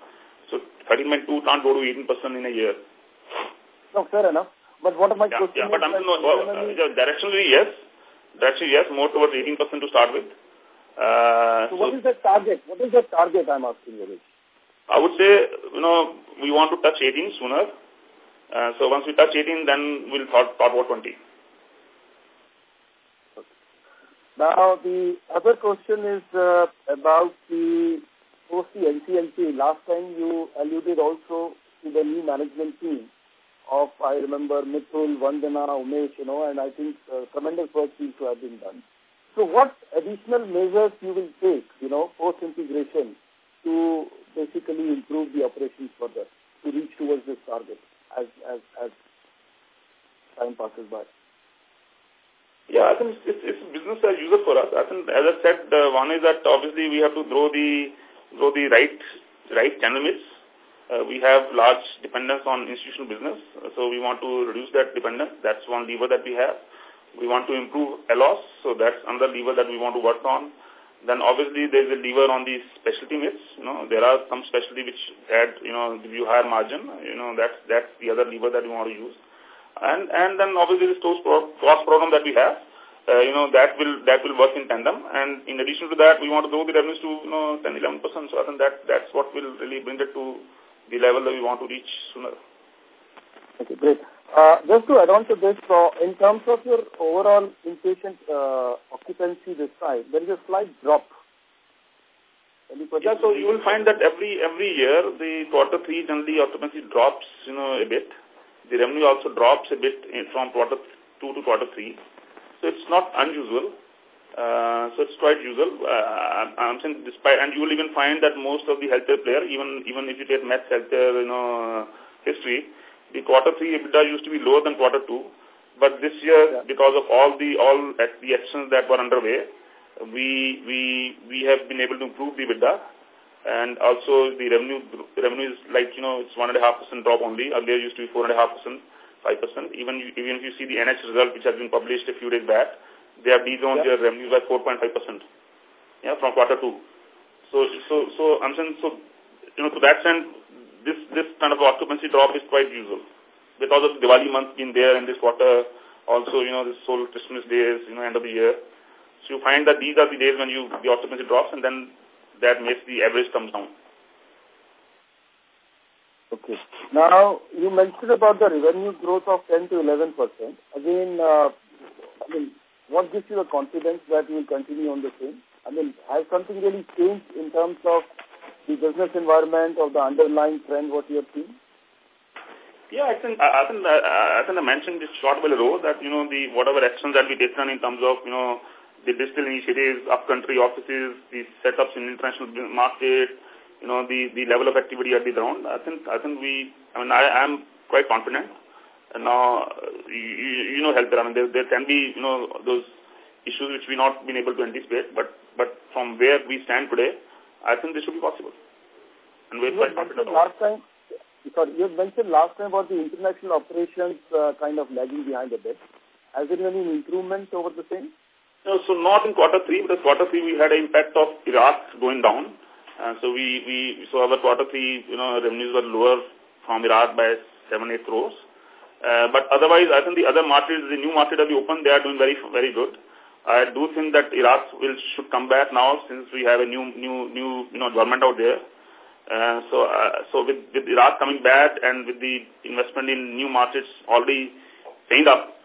So 13.2 can't go to 18% in a year. No, fair enough. But what am I yeah, question yeah, but I'm saying, no, uh, directionally, yes. Directionally, yes, more towards 18% to start with. Uh, so, so what is the target? What is the target I'm asking you? I would say, you know, we want to touch 18 sooner. Uh, so once we touch 18, then we'll thought, thought about 20. Now, the other question is uh, about the post the NCLT. Last time you alluded also to the new management team of, I remember, Mithul, Vandana, Umesh, you know, and I think uh, tremendous work seems to have been done. So what additional measures you will take, you know, post-integration to basically improve the operations further, to reach towards this target as, as, as time passes by? Yeah, I think it's, it's business as usual for us. I think, as I said, uh, one is that obviously we have to grow the grow the right right channel mix. Uh, we have large dependence on institutional business, so we want to reduce that dependence. That's one lever that we have. We want to improve ALOS, so that's another lever that we want to work on. Then obviously there's a lever on the specialty mix. You know, there are some specialty which add, you know, give you higher margin. You know, that's that's the other lever that we want to use. And and then obviously the cost program that we have, uh, you know, that will that will work in tandem. And in addition to that, we want to grow the revenues to you know 10, 11 percent. So I think that that's what will really bring it to the level that we want to reach sooner. Okay, great. Uh, just to add on to this, so in terms of your overall inpatient uh, occupancy this time, there is a slight drop. Yeah, so you will find that every every year the quarter three generally occupancy drops, you know, a bit. The revenue also drops a bit from quarter two to quarter three. So it's not unusual. Uh, so it's quite usual. Uh, I'm saying despite, and you will even find that most of the healthcare player, even even if you take Max Healthcare, you know, history, the quarter three EBITDA used to be lower than quarter two, but this year, yeah. because of all the all the actions that were underway, we we we have been able to improve the EBITDA, and also the revenue revenue is like you know it's one and a half percent drop only. Earlier used to be four and a half percent, five percent. Even even if you see the NH result which has been published a few days back, they have dethroned yeah. their revenues by four point five percent. Yeah, from quarter two. So so so I'm saying so you know to that extent this this kind of occupancy drop is quite usual because of the Diwali month being there in this quarter. Also, you know, this whole Christmas days, you know, end of the year. So you find that these are the days when you the occupancy drops, and then that makes the average come down. Okay. Now, you mentioned about the revenue growth of 10 to 11 percent. Again, uh, I mean, what gives you the confidence that you will continue on the same? I mean, has something really changed in terms of the business environment or the underlying trend what you have seen? Yeah, I think I, think I, I think I mentioned this short while ago that you know the whatever actions that we taken in terms of you know the digital initiatives, up-country offices, the setups in international market, you know the the level of activity at the ground. I think I think we I mean I am quite confident. And now you, you know healthcare. I mean there there can be you know those issues which we not been able to anticipate, but but from where we stand today, I think this should be possible. And we're quite confident last time, because you mentioned last time about the international operations uh, kind of lagging behind a bit. Has there been any improvement over the same? No, so not in quarter three, because quarter three we had an impact of Iraq going down. Uh, so we, we, so our quarter three, you know, revenues were lower from Iraq by seven, eight crores. Uh, but otherwise, I think the other markets, the new market that we opened, they are doing very, very good. I do think that Iraq will should come back now since we have a new new new you know government out there. Uh, so uh, so with with Iraq coming back and with the investment in new markets already paying up,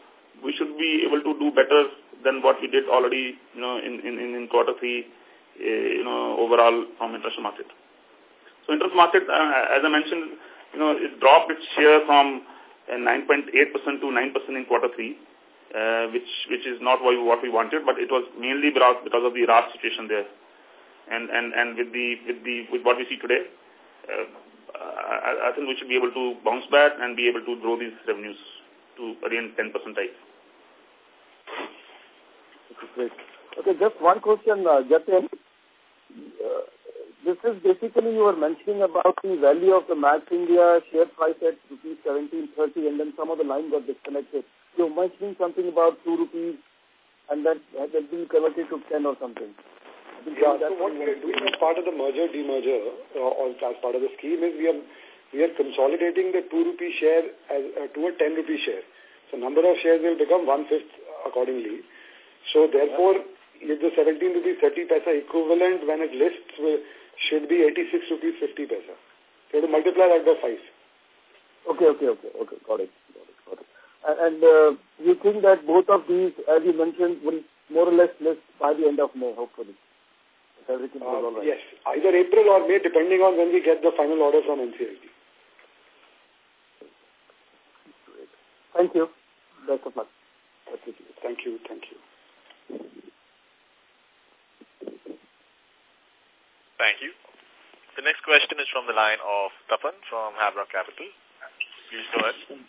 we should be able to do better than what we did already you know in in in quarter three uh, you know overall from international market. So international market, uh, as I mentioned, you know it dropped its share from 9.8% to 9% in quarter three uh, which which is not what we, what we wanted, but it was mainly because because of the Iraq situation there, and and and with the with the with what we see today, uh, I, I think we should be able to bounce back and be able to grow these revenues to again 10 percent type. Okay, great. Okay, just one question, uh, Jatin. Uh, this is basically you were mentioning about the value of the Max India share price at rupees 1730 and then some of the line got disconnected. You mentioning something about 2 rupees and that has been converted to 10 or something. Yeah, so what we are doing as part of the merger, demerger, uh, or as part of the scheme is we are, we are consolidating the 2 rupee share as, uh, to a 10 rupee share. So number of shares will become one-fifth accordingly. So therefore, if the 17 rupees 30 paisa equivalent when it lists will, should be 86 rupees 50 paisa. So to multiply that by 5. Okay, okay, okay, okay, got it, got it, got it. And, and uh, you think that both of these, as you mentioned, will more or less list by the end of May, hopefully? If everything goes uh, all right. Yes, either April or May, depending on when we get the final order from NCLT. Thank you. Best of luck. Thank you. Thank you. Thank you. The next question is from the line of Tapan from Havra Capital. Please go ahead.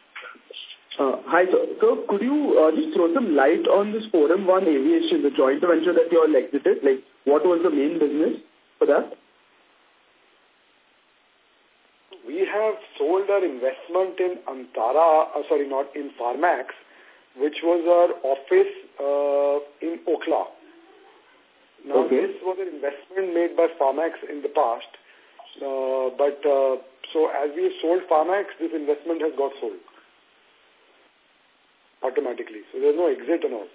Uh, hi, sir. So could you uh, just throw some light on this Forum One Aviation, the joint venture that you all exited? Like, what was the main business for that? We have sold our investment in Antara, uh, sorry, not in Pharmax, which was our office uh, in Okhla. Now, okay. this was an investment made by Pharmax in the past, uh, but uh, so as we sold Pharmax, this investment has got sold automatically. So there's no exit and all.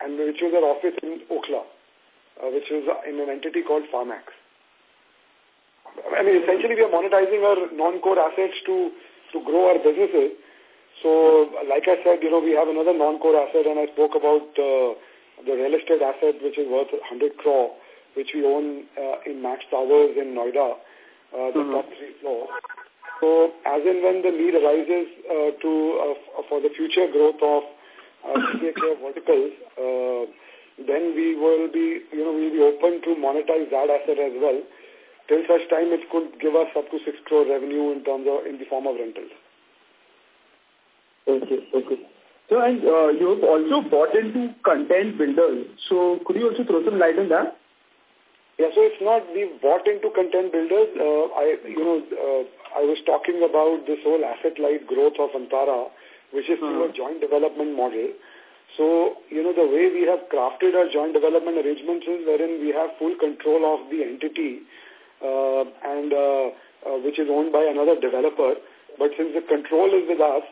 And which was our office in Okhla, uh, which was in an entity called Pharmax. I mean, essentially we are monetizing our non-core assets to, to grow our businesses. So, like I said, you know, we have another non-core asset and I spoke about uh, the real estate asset which is worth 100 crore, which we own uh, in Max Towers in Noida, uh, the mm -hmm. top three floor. So as and when the need arises uh, to uh, for the future growth of uh, verticals, uh, then we will be, you know, we'll be open to monetize that asset as well. Till such time, it could give us up to 6 crore revenue in terms of, in the form of rentals. Okay, okay. So, and uh, you have also bought into content builders. So, could you also throw some light on that? Yeah, so it's not, we've bought into content builders. Uh, I, you know, uh, I was talking about this whole asset-light growth of Antara, which is through a hmm. joint development model. So, you know, the way we have crafted our joint development arrangements is wherein we have full control of the entity uh, and uh, uh, which is owned by another developer. But since the control is with us,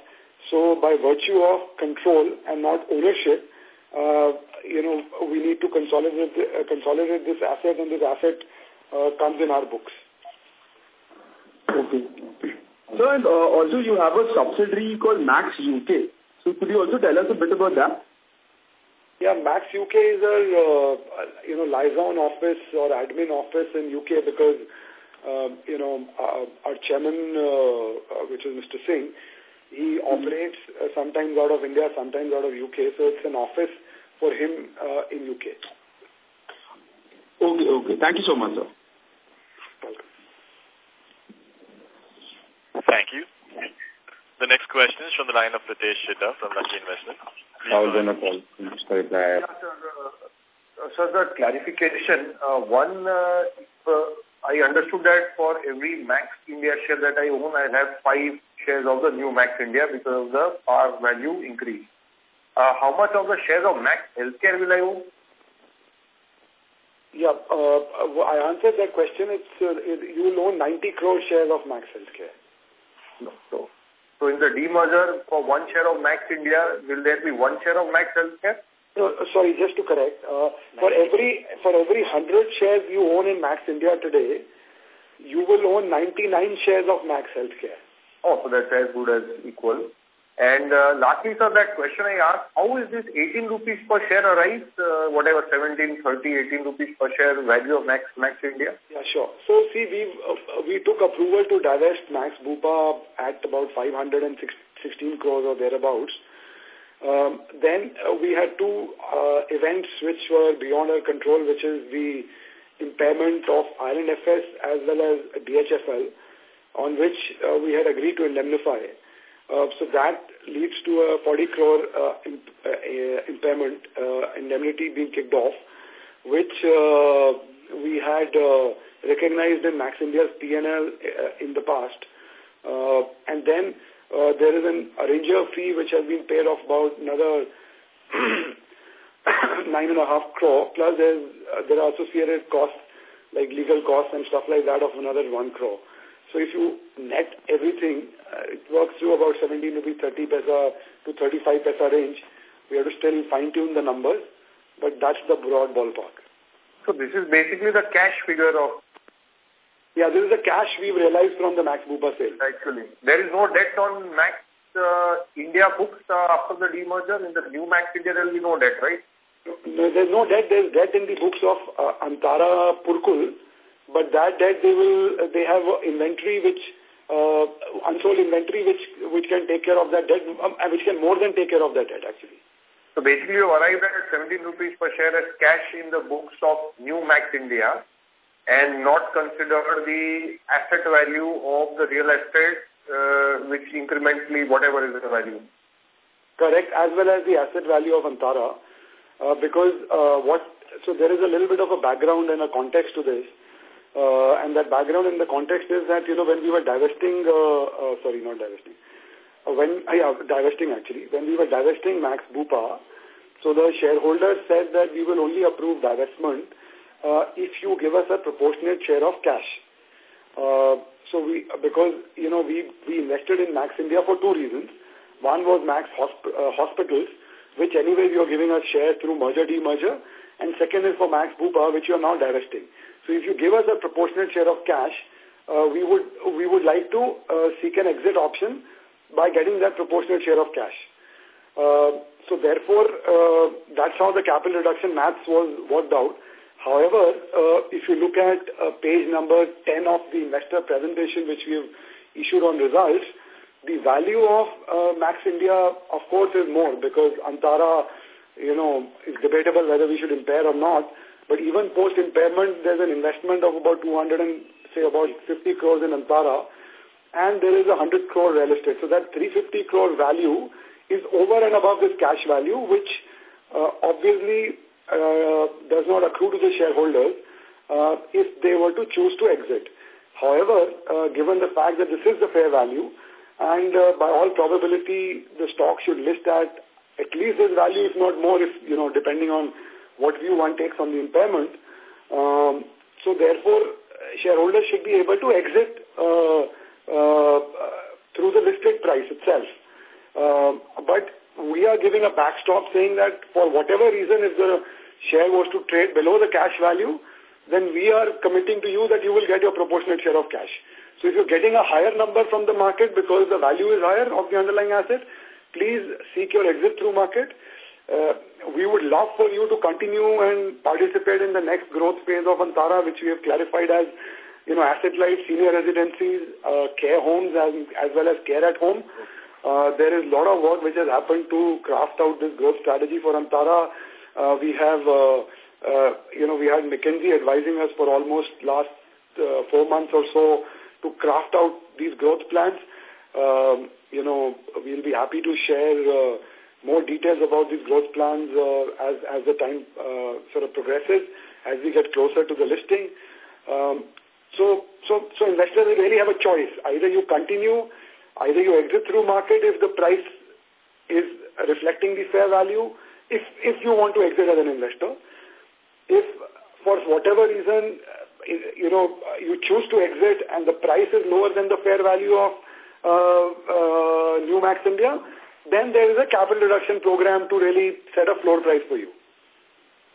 so by virtue of control and not ownership, uh, you know, we need to consolidate, uh, consolidate this asset and this asset uh, comes in our books. Okay. So and, uh, also you have a subsidiary called Max UK. So could you also tell us a bit about that? Yeah, Max UK is a, uh, you know, liaison office or admin office in UK because, um, you know, uh, our chairman, uh, uh which is Mr. Singh, he operates uh, sometimes out of India, sometimes out of UK. So it's an office for him uh, in UK. Okay, okay. Thank you so much, sir. Thank you. The next question is from the line of Pritesh Chheda from Lucky Investment. I was on a call. Yeah, sir, uh, sir, the clarification. Uh, one, uh, uh, I understood that for every Max India share that I own, I have five shares of the new Max India because of the par value increase. Uh, how much of the shares of Max Healthcare will I own? Yeah, uh, I answered that question. It's uh, You will own 90 crore shares of Max Healthcare. No, so, so in the demerger, for one share of Max India, will there be one share of Max Healthcare? No, sorry, just to correct. Uh, for every for every 100 shares you own in Max India today, you will own 99 shares of Max Healthcare. Oh, so that's as good as equal. And uh, lastly, sir, that question I asked, how is this 18 rupees per share arise, uh, whatever 17, 30, 18 rupees per share value of Max Max India? Yeah, sure. So, see, we uh, we took approval to divest Max Bupa at about 516 crores or thereabouts. Um, then uh, we had two uh, events which were beyond our control, which is the impairment of IL&FS as well as DHFL on which uh, we had agreed to indemnify. Uh, so that leads to a 40 crore uh, imp uh, impairment uh, indemnity being kicked off, which uh, we had uh, recognized in Max India's P&L uh, in the past. Uh, and then uh, there is an arranger fee which has been paid of about another *coughs* nine and a half crore. Plus, there's, uh, there are associated costs like legal costs and stuff like that of another one crore. So if you net everything, uh, it works to about 17 rupees 30 paisa to 35 paisa range. We have to still fine-tune the numbers, but that's the broad ballpark. So this is basically the cash figure of... Yeah, this is the cash we've realized from the Max Bupa sale. Actually. There is no debt on Max uh, India books uh, after the demerger. In the new Max India, there will be no debt, right? No, there's no debt. There's debt in the books of uh, Antara Purukul, but that debt they will uh, they have inventory which uh, unsold inventory which which can take care of that debt, um, which can more than take care of that debt actually. So basically, you arrived at 17 rupees per share as cash in the books of New Max India, and not consider the asset value of the real estate, uh, which incrementally whatever is the value. Correct, as well as the asset value of Antara uh, because uh, what so there is a little bit of a background and a context to this. Uh, and that background in the context is that, you know, when we were divesting, uh, uh, sorry, not divesting, uh, when, uh, yeah, divesting actually, when we were divesting Max Bupa, so the shareholders said that we will only approve divestment uh, if you give us a proportionate share of cash. Uh, so we, because, you know, we, we invested in Max India for two reasons. One was Max hosp Hospitals, which anyway you are giving us share through merger demerger, and second is for Max Bupa, which you are now divesting. So if you give us a proportionate share of cash, uh, we would we would like to uh, seek an exit option by getting that proportionate share of cash. Uh, so therefore, uh, that's how the capital reduction maths was worked out. However, uh, if you look at uh, page number 10 of the investor presentation which we have issued on results, the value of uh, Max India, of course, is more because Antara, you know, is debatable whether we should impair or not. But even post-impairment, there's an investment of about 200 and, say, about 50 crores in Antara, and there is a 100 crore real estate. So that 350 crore value is over and above this cash value, which uh, obviously uh, does not accrue to the shareholders uh, if they were to choose to exit. However, uh, given the fact that this is the fair value, and uh, by all probability, the stock should list at at least this value, if not more, if you know, depending on what view one takes on the impairment. Um, so therefore, shareholders should be able to exit uh, uh, through the listed price itself. Uh, but we are giving a backstop saying that for whatever reason, if the share was to trade below the cash value, then we are committing to you that you will get your proportionate share of cash. So if you're getting a higher number from the market because the value is higher of the underlying asset, please seek your exit through market. Uh, we would love for you to continue and participate in the next growth phase of Antara, which we have clarified as, you know, asset-light senior residencies, uh, care homes, as, as well as care at home. Uh, there is a lot of work which has happened to craft out this growth strategy for Antara. Uh, we have, uh, uh, you know, we had McKinsey advising us for almost last uh, four months or so to craft out these growth plans. Um, you know, we'll be happy to share uh, more details about these growth plans uh, as, as the time uh, sort of progresses, as we get closer to the listing. Um, so, so, so investors really have a choice. Either you continue, either you exit through market if the price is reflecting the fair value, if, if you want to exit as an investor. If for whatever reason you know, you choose to exit and the price is lower than the fair value of uh, uh, New Max India, then there is a capital reduction program to really set a floor price for you.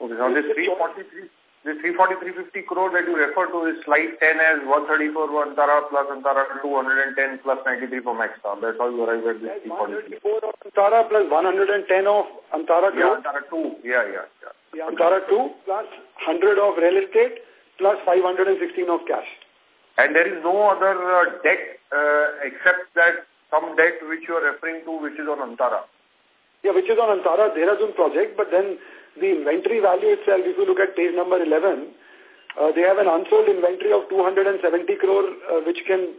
Okay, now this 343, this 340, 350 crore that you refer to is slide 10 as 134 for Antara plus Antara 210 plus 93 for Maxstar. That's how you arrive at this 340. 134 of Antara plus 110 of Antara Yeah, Antara 2. Yeah, yeah, yeah. Yeah, Antara 2 plus 100 of real estate plus 516 of cash. And there is no other uh, debt uh, except that some debt which you are referring to which is on Antara. Yeah, which is on Antara Dehradun project, but then the inventory value itself, if you look at page number 11, uh, they have an unsold inventory of 270 crore, uh, which can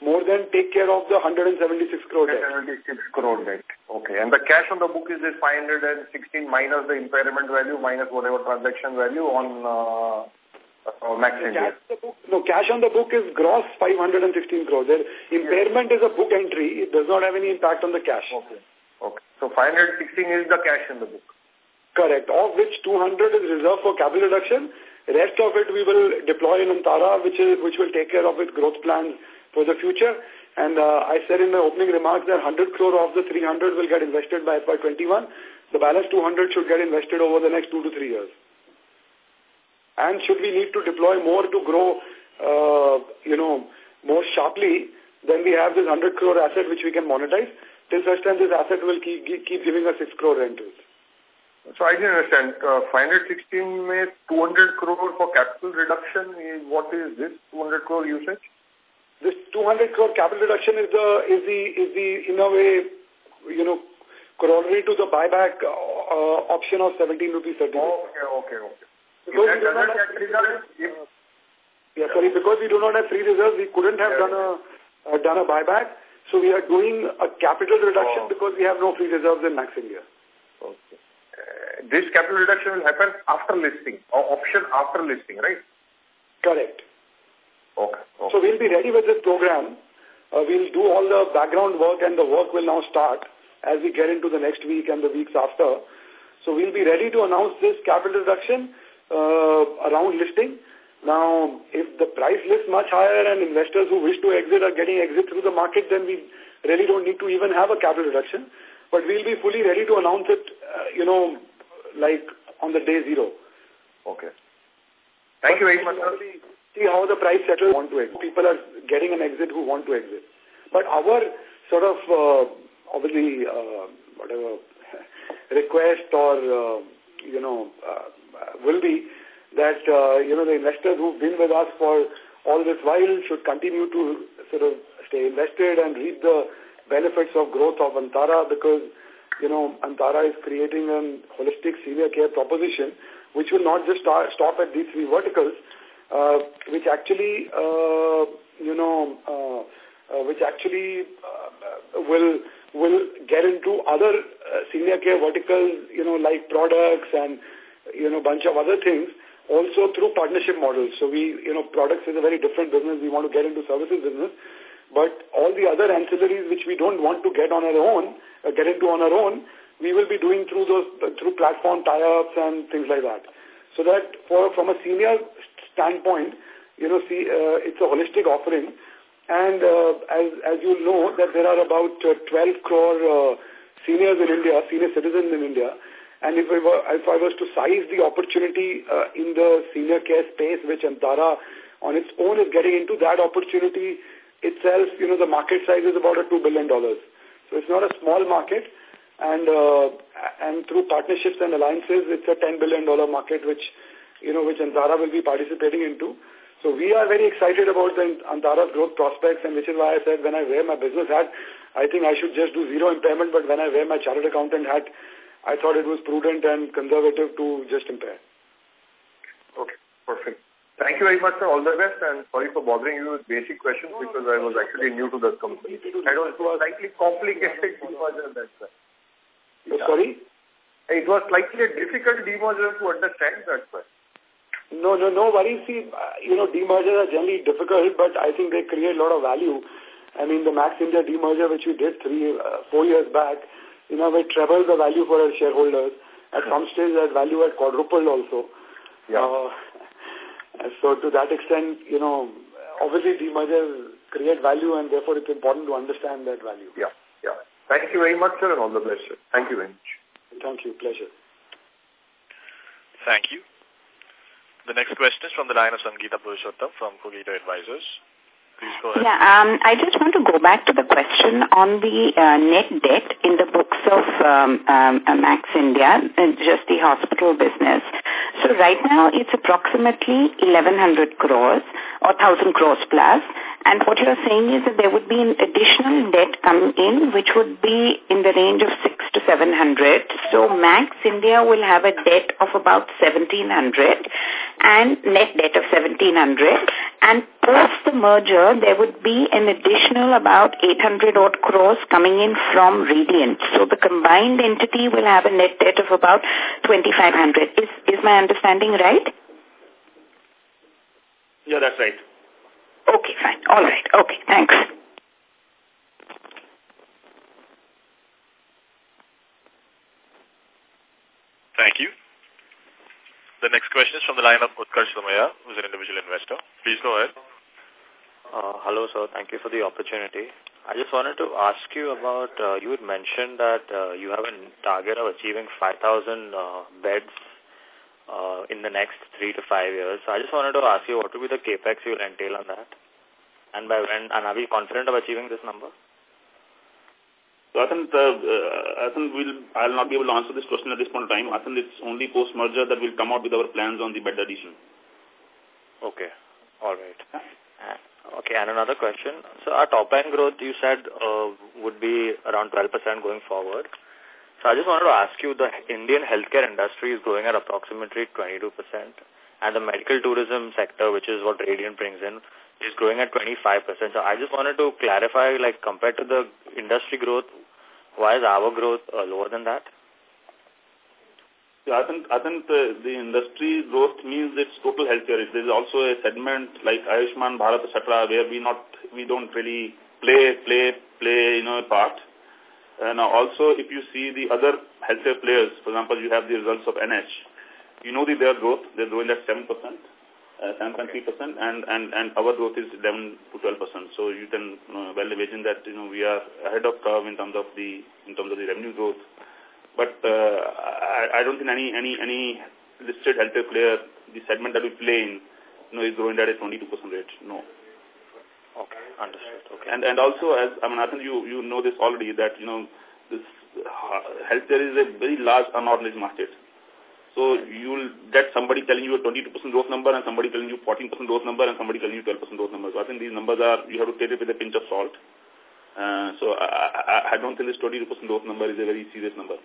more than take care of the 176 crore debt. 176 crore debt. Okay. And the cash on the book is this 516 minus the impairment value minus whatever transaction value on uh, Max India? Book, no, cash on the book is gross 516 crores. Impairment is a book entry. It does not have any impact on the cash. Okay. Okay. So 516 is the cash in the book. Correct. Of which 200 is reserved for capital reduction. Rest of it we will deploy in Antara, which is which will take care of its growth plans for the future. And uh, I said in the opening remarks that 100 crore of the 300 will get invested by FY21. The balance 200 should get invested over the next two to three years. And should we need to deploy more to grow, uh, you know, more sharply, then we have this 100 crore asset which we can monetize. Till such time this asset will keep, keep giving us 6 crore rentals. So I didn't understand. Uh, 516 में 200 crore for capital reduction. What is this 200 crore usage? This 200 crore capital reduction is the is the is the in a way, you know, corollary to the buyback uh, option of 17 rupees 30. Okay, okay, okay. Because we do not have, uh, yeah, sorry, because we do not have free reserves, we couldn't have yeah. done a uh, done a buyback. So we are doing a capital reduction oh. because we have no free reserves in Max India. Okay this capital reduction will happen after listing, or option after listing, right? Correct. Okay. okay. So we'll be ready with this program. Uh, we'll do all the background work and the work will now start as we get into the next week and the weeks after. So we'll be ready to announce this capital reduction uh, around listing. Now, if the price lists much higher and investors who wish to exit are getting exit through the market, then we really don't need to even have a capital reduction. But we'll be fully ready to announce it, uh, you know, like on the day zero. Okay. Thank but you very much. See how the price settles. Want to exit. People are getting an exit who want to exit. But our sort of uh, obviously uh, whatever *laughs* request or uh, you know uh, will be that uh, you know the investors who've been with us for all this while should continue to sort of stay invested and reap the benefits of growth of Antara because you know, Antara is creating a holistic senior care proposition, which will not just start, stop at these three verticals, uh, which actually, uh, you know, uh, uh, which actually uh, will will get into other uh, senior care verticals, you know, like products and, you know, bunch of other things, also through partnership models. So we, you know, products is a very different business. We want to get into services business. But all the other ancillaries which we don't want to get on our own, uh, get into on our own, we will be doing through those uh, through platform tie-ups and things like that. So that for from a senior standpoint, you know, see, uh, it's a holistic offering. And uh, as as you know, that there are about uh, 12 crore uh, seniors in India, senior citizens in India. And if I, were, if I was to size the opportunity uh, in the senior care space, which Antara on its own is getting into, that opportunity itself, you know, the market size is about a $2 billion. So it's not a small market. And uh, and through partnerships and alliances, it's a $10 billion market, which, you know, which Antara will be participating into. So we are very excited about the Antara's growth prospects, and which is why I said when I wear my business hat, I think I should just do zero impairment, but when I wear my chartered accountant hat, I thought it was prudent and conservative to just impair. Okay, perfect. Thank you very much, sir. All the best, and sorry for bothering you with basic questions because I was actually new to the company. I was slightly complicated demerger, that's why. Yeah. Sorry? It was slightly a difficult demerger to understand, that, why. No, no, no worries. See, uh, you know, demergers are generally difficult, but I think they create a lot of value. I mean, the Max India demerger, which we did three, uh, four years back, you know, we trebled the value for our shareholders. At some stage, that value had quadrupled also. Yeah. Uh, so to that extent, you know, obviously demergers create value and therefore it's important to understand that value. Yeah, yeah. Thank you very much, sir, and all the best, sir. Thank you very much. Thank you. Pleasure. Thank you. The next question is from the line of Sangeeta Purushottam from Cogito Advisors. Please go ahead. Yeah, um, I just want to go back to the question on the uh, net debt in the books of um, um, Max India, uh, just the hospital business. So right now it's approximately 1100 crores or 1000 crores plus. And what you're saying is that there would be an additional debt coming in, which would be in the range of 6 to 700. So Max India will have a debt of about 1700 and net debt of 1700. And post the merger, there would be an additional about 800 odd crores coming in from Radiant. So the combined entity will have a net debt of about 2500. Is, is my understanding right? Yeah, that's right. Okay, fine. All right. Okay, thanks. Thank you. The next question is from the line of Utkarsh Somaya, who's an individual investor. Please go ahead. Uh, hello, sir. Thank you for the opportunity. I just wanted to ask you about, uh, you had mentioned that uh, you have a target of achieving 5,000 uh, beds uh, in the next three to five years. So I just wanted to ask you what will be the capex you will entail on that? And by when, and are we confident of achieving this number? So I think, uh, uh, I think we'll, I'll not be able to answer this question at this point in time. I think it's only post-merger that we'll come out with our plans on the bed addition. Okay. All right. Uh, okay, and another question. So our top line growth, you said, uh, would be around 12% going forward. So I just wanted to ask you, the Indian healthcare industry is growing at approximately 22%, and the medical tourism sector, which is what Radiant brings in, is growing at 25%. So I just wanted to clarify, like, compared to the industry growth, why is our growth uh, lower than that? Yeah, I think I think the, the industry growth means it's total healthcare. There is also a segment like Ayushman Bharat, etc., where we not we don't really play play play you know a part. And also, if you see the other healthcare players, for example, you have the results of NH. You know the their growth; they're growing at seven percent. 7.3% uh, and, and, and our growth is 11 to 12%. So you can uh, well imagine that, you know, we are ahead of curve in terms of the, in terms of the revenue growth. But uh, I, I don't think any, any, any listed healthcare player, the segment that we play in, you know, is growing at a 22% rate. No. Okay, understood. Okay. And, and also, as, I mean, I think you, you know this already that, you know, this uh, healthcare is a very large unorganized market. So you'll get somebody telling you a 22% growth number and somebody telling you 14% growth number and somebody telling you 12% growth number. So I think these numbers are, you have to take it with a pinch of salt. Uh, so I, I, I don't think this 22% growth number is a very serious number.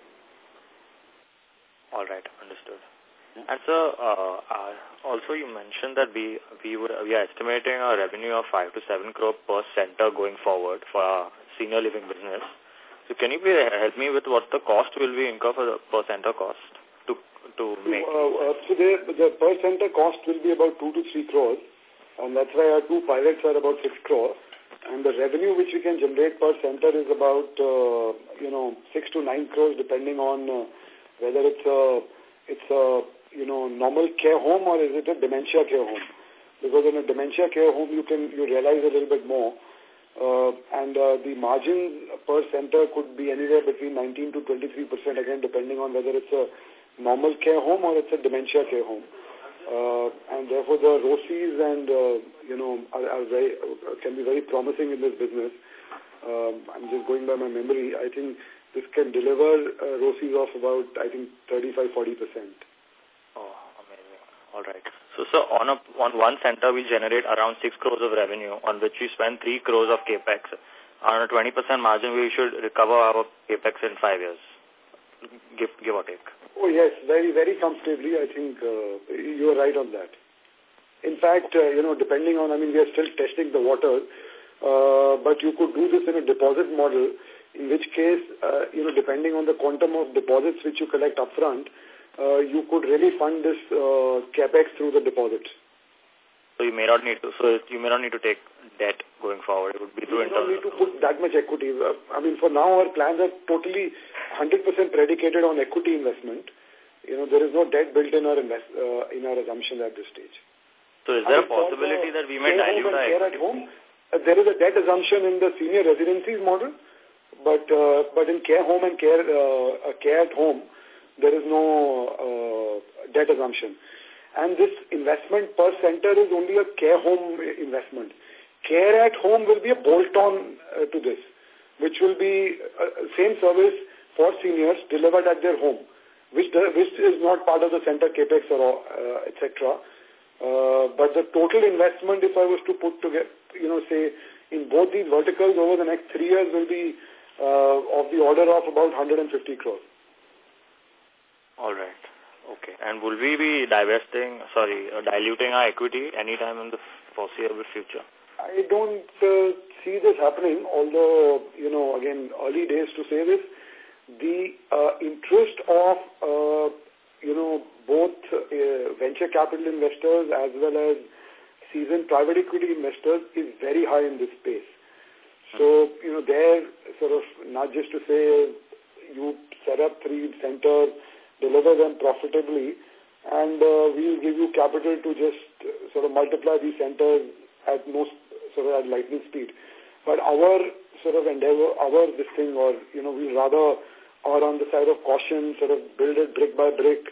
All right, understood. Yeah. And so, uh, uh, also you mentioned that we we would we are estimating a revenue of five to seven crore per center going forward for our senior living business. So can you please help me with what the cost will be incur for the per center cost? to to make? Uh, uh, so the, the per center cost will be about 2 to 3 crores, and that's why our two pilots are about 6 crores. And the revenue which we can generate per center is about, uh, you know, 6 to 9 crores depending on uh, whether it's a, it's a, you know, normal care home or is it a dementia care home. Because in a dementia care home, you can, you realize a little bit more. Uh, and uh, the margin per center could be anywhere between 19 to 23 percent again depending on whether it's a normal care home or it's a dementia care home. Uh, and therefore the ROCEs and, uh, you know, are, are very, can be very promising in this business. Um, I'm just going by my memory. I think this can deliver uh, ROCEs of about, I think, 35-40%. Oh, amazing. All right. So, so on, a, on one center, we generate around 6 crores of revenue, on which we spend 3 crores of capex. On a 20% margin, we should recover our capex in 5 years, give, give or take. Oh, yes, very, very comfortably. I think uh, you are right on that. In fact, uh, you know, depending on, I mean, we are still testing the water, uh, but you could do this in a deposit model, in which case, uh, you know, depending on the quantum of deposits which you collect upfront, uh, you could really fund this uh, capex through the deposits. So you may not need to. So you may not need to take debt going forward. It would be through You don't need to put that much equity. Uh, I mean, for now, our plans are totally 100% predicated on equity investment. You know, there is no debt built in our invest, uh, in our assumption at this stage. So is there a possibility that we may dilute our care At home, uh, there is a debt assumption in the senior residencies model, but uh, but in care home and care uh, care at home, there is no uh, debt assumption. And this investment per center is only a care home investment. Care at home will be a bolt-on uh, to this, which will be uh, same service for seniors delivered at their home, which, the, which is not part of the center capex or uh, etc. Uh, but the total investment, if I was to put together, you know, say in both these verticals over the next three years will be uh, of the order of about 150 crores. All right. Okay. And will we be divesting, sorry, uh, diluting our equity anytime in the foreseeable future? I don't uh, see this happening, although, you know, again, early days to say this. The uh, interest of, uh, you know, both uh, venture capital investors as well as seasoned private equity investors is very high in this space. So, you know, they're sort of not just to say you set up three centers, deliver them profitably, and uh, we'll give you capital to just sort of multiply these centers at most sort of at lightning speed. But our sort of endeavor, our this thing, or, you know, we rather are on the side of caution, sort of build it brick by brick,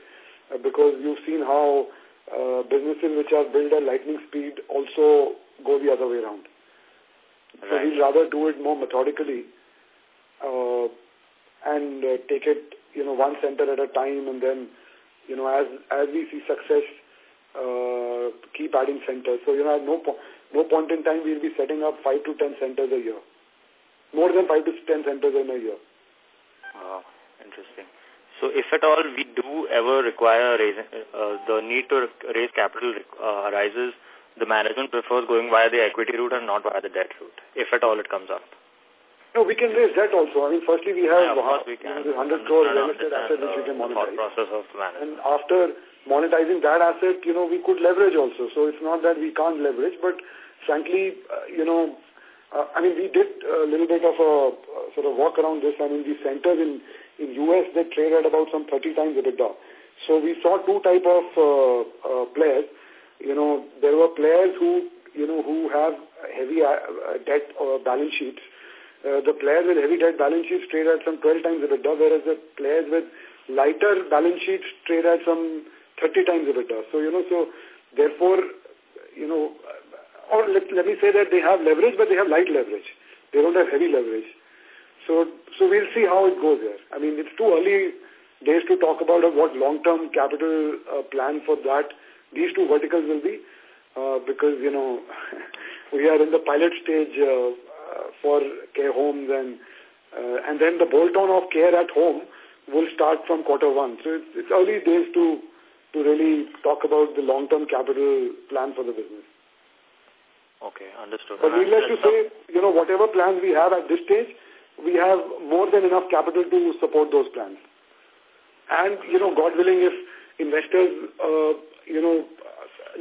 uh, because you've seen how uh, businesses which are built at lightning speed also go the other way around. Right. So we'd rather do it more methodically uh, and uh, take it, you know, one center at a time and then, you know, as as we see success, uh, keep adding centers. So, you know, at no, po no point in time we'll be setting up five to ten centers a year. More than five to ten centers in a year. Oh, interesting. So if at all we do ever require raising, uh, the need to raise capital uh, arises, the management prefers going via the equity route and not via the debt route, if at all it comes up. No, we can raise debt also. I mean, firstly, we have yeah, we can. 100 crore real estate asset which we can monetize. process of And after monetizing that asset, you know, we could leverage also. So it's not that we can't leverage, but frankly, uh, you know, uh, I mean, we did a little bit of a uh, sort of walk around this. I mean, the centers in, in US, they trade at about some 30 times EBITDA. So we saw two type of uh, uh, players. You know, there were players who, you know, who have heavy uh, debt or balance sheets uh, the players with heavy debt balance sheets trade at some 12 times EBITDA, whereas the players with lighter balance sheets trade at some 30 times EBITDA. So, you know, so therefore, you know, or let, let me say that they have leverage, but they have light leverage. They don't have heavy leverage. So, so we'll see how it goes there. I mean, it's too early days to talk about what long-term capital uh, plan for that these two verticals will be, uh, because, you know, *laughs* we are in the pilot stage uh, for care homes and uh, and then the bolt-on of care at home will start from quarter one. So it's, it's early days to to really talk about the long-term capital plan for the business. Okay, understood. But needless to say, you know, whatever plans we have at this stage, we have more than enough capital to support those plans. And, you know, God willing, if investors, uh, you know,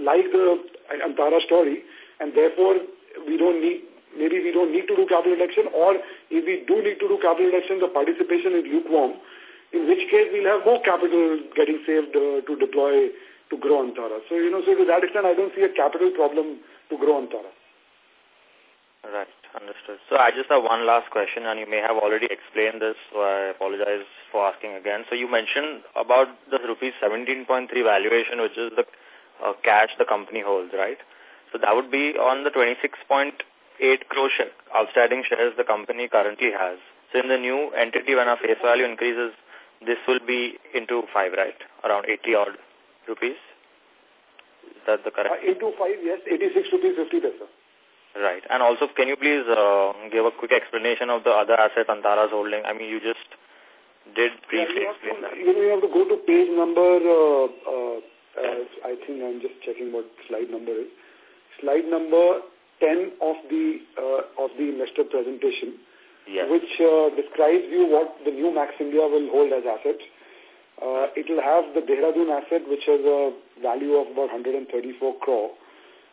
like the Antara story, and therefore we don't need maybe we don't need to do capital reduction or if we do need to do capital reduction, the participation is lukewarm, in which case we'll have more capital getting saved uh, to deploy to grow on Antara. So, you know, so to that extent, I don't see a capital problem to grow on Antara. Right, understood. So I just have one last question, and you may have already explained this, so I apologize for asking again. So you mentioned about the rupees 17.3 valuation, which is the uh, cash the company holds, right? So that would be on the 26.8 8 crore outstanding shares the company currently has. So in the new entity, when our face value increases, this will be into 5, right? Around 80 odd rupees? Is that the correct? Uh, into 5, yes, 86 rupees 50 paisa. Right. And also, can you please uh, give a quick explanation of the other asset Antara's holding? I mean, you just did briefly yeah, explain to, that. You know, you have to go to page number, uh, uh, uh, I think I'm just checking what slide number is. Slide number 10 of the uh, of the investor presentation, yes. which uh, describes you what the new Max India will hold as assets. Uh, it will have the Dehradun asset, which has a value of about 134 crore.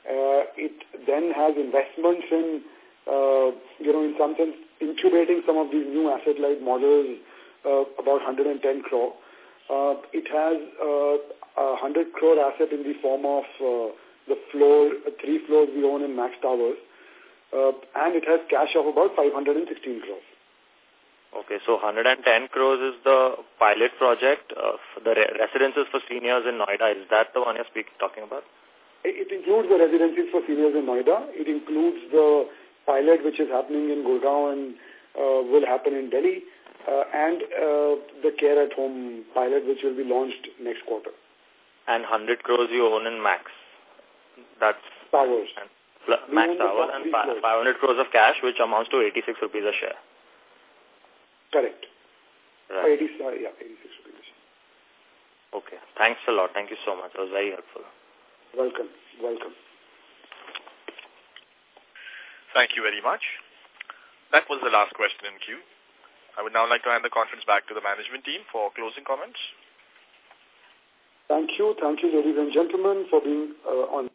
Uh, it then has investments in, uh, you know, in some sense, incubating some of these new asset-like models, uh, about 110 crore. Uh, it has uh, a 100 crore asset in the form of uh, the floor, three floors we own in Max Towers, uh, and it has cash of about 516 crores. Okay, so 110 crores is the pilot project uh, the re residences for seniors in Noida. Is that the one you're speaking, talking about? It includes the residences for seniors in Noida. It includes the pilot which is happening in Gurgaon and uh, will happen in Delhi, uh, and uh, the care at home pilot which will be launched next quarter. And 100 crores you own in Max? That's towers. Max Tower and 500 crores of cash, which amounts to 86 rupees a share. Correct. Right. 80, uh, yeah, 86 rupees. Okay. Thanks a lot. Thank you so much. It was very helpful. Welcome. Welcome. Thank you very much. That was the last question in queue. I would now like to hand the conference back to the management team for closing comments. Thank you. Thank you, ladies and gentlemen, for being uh, on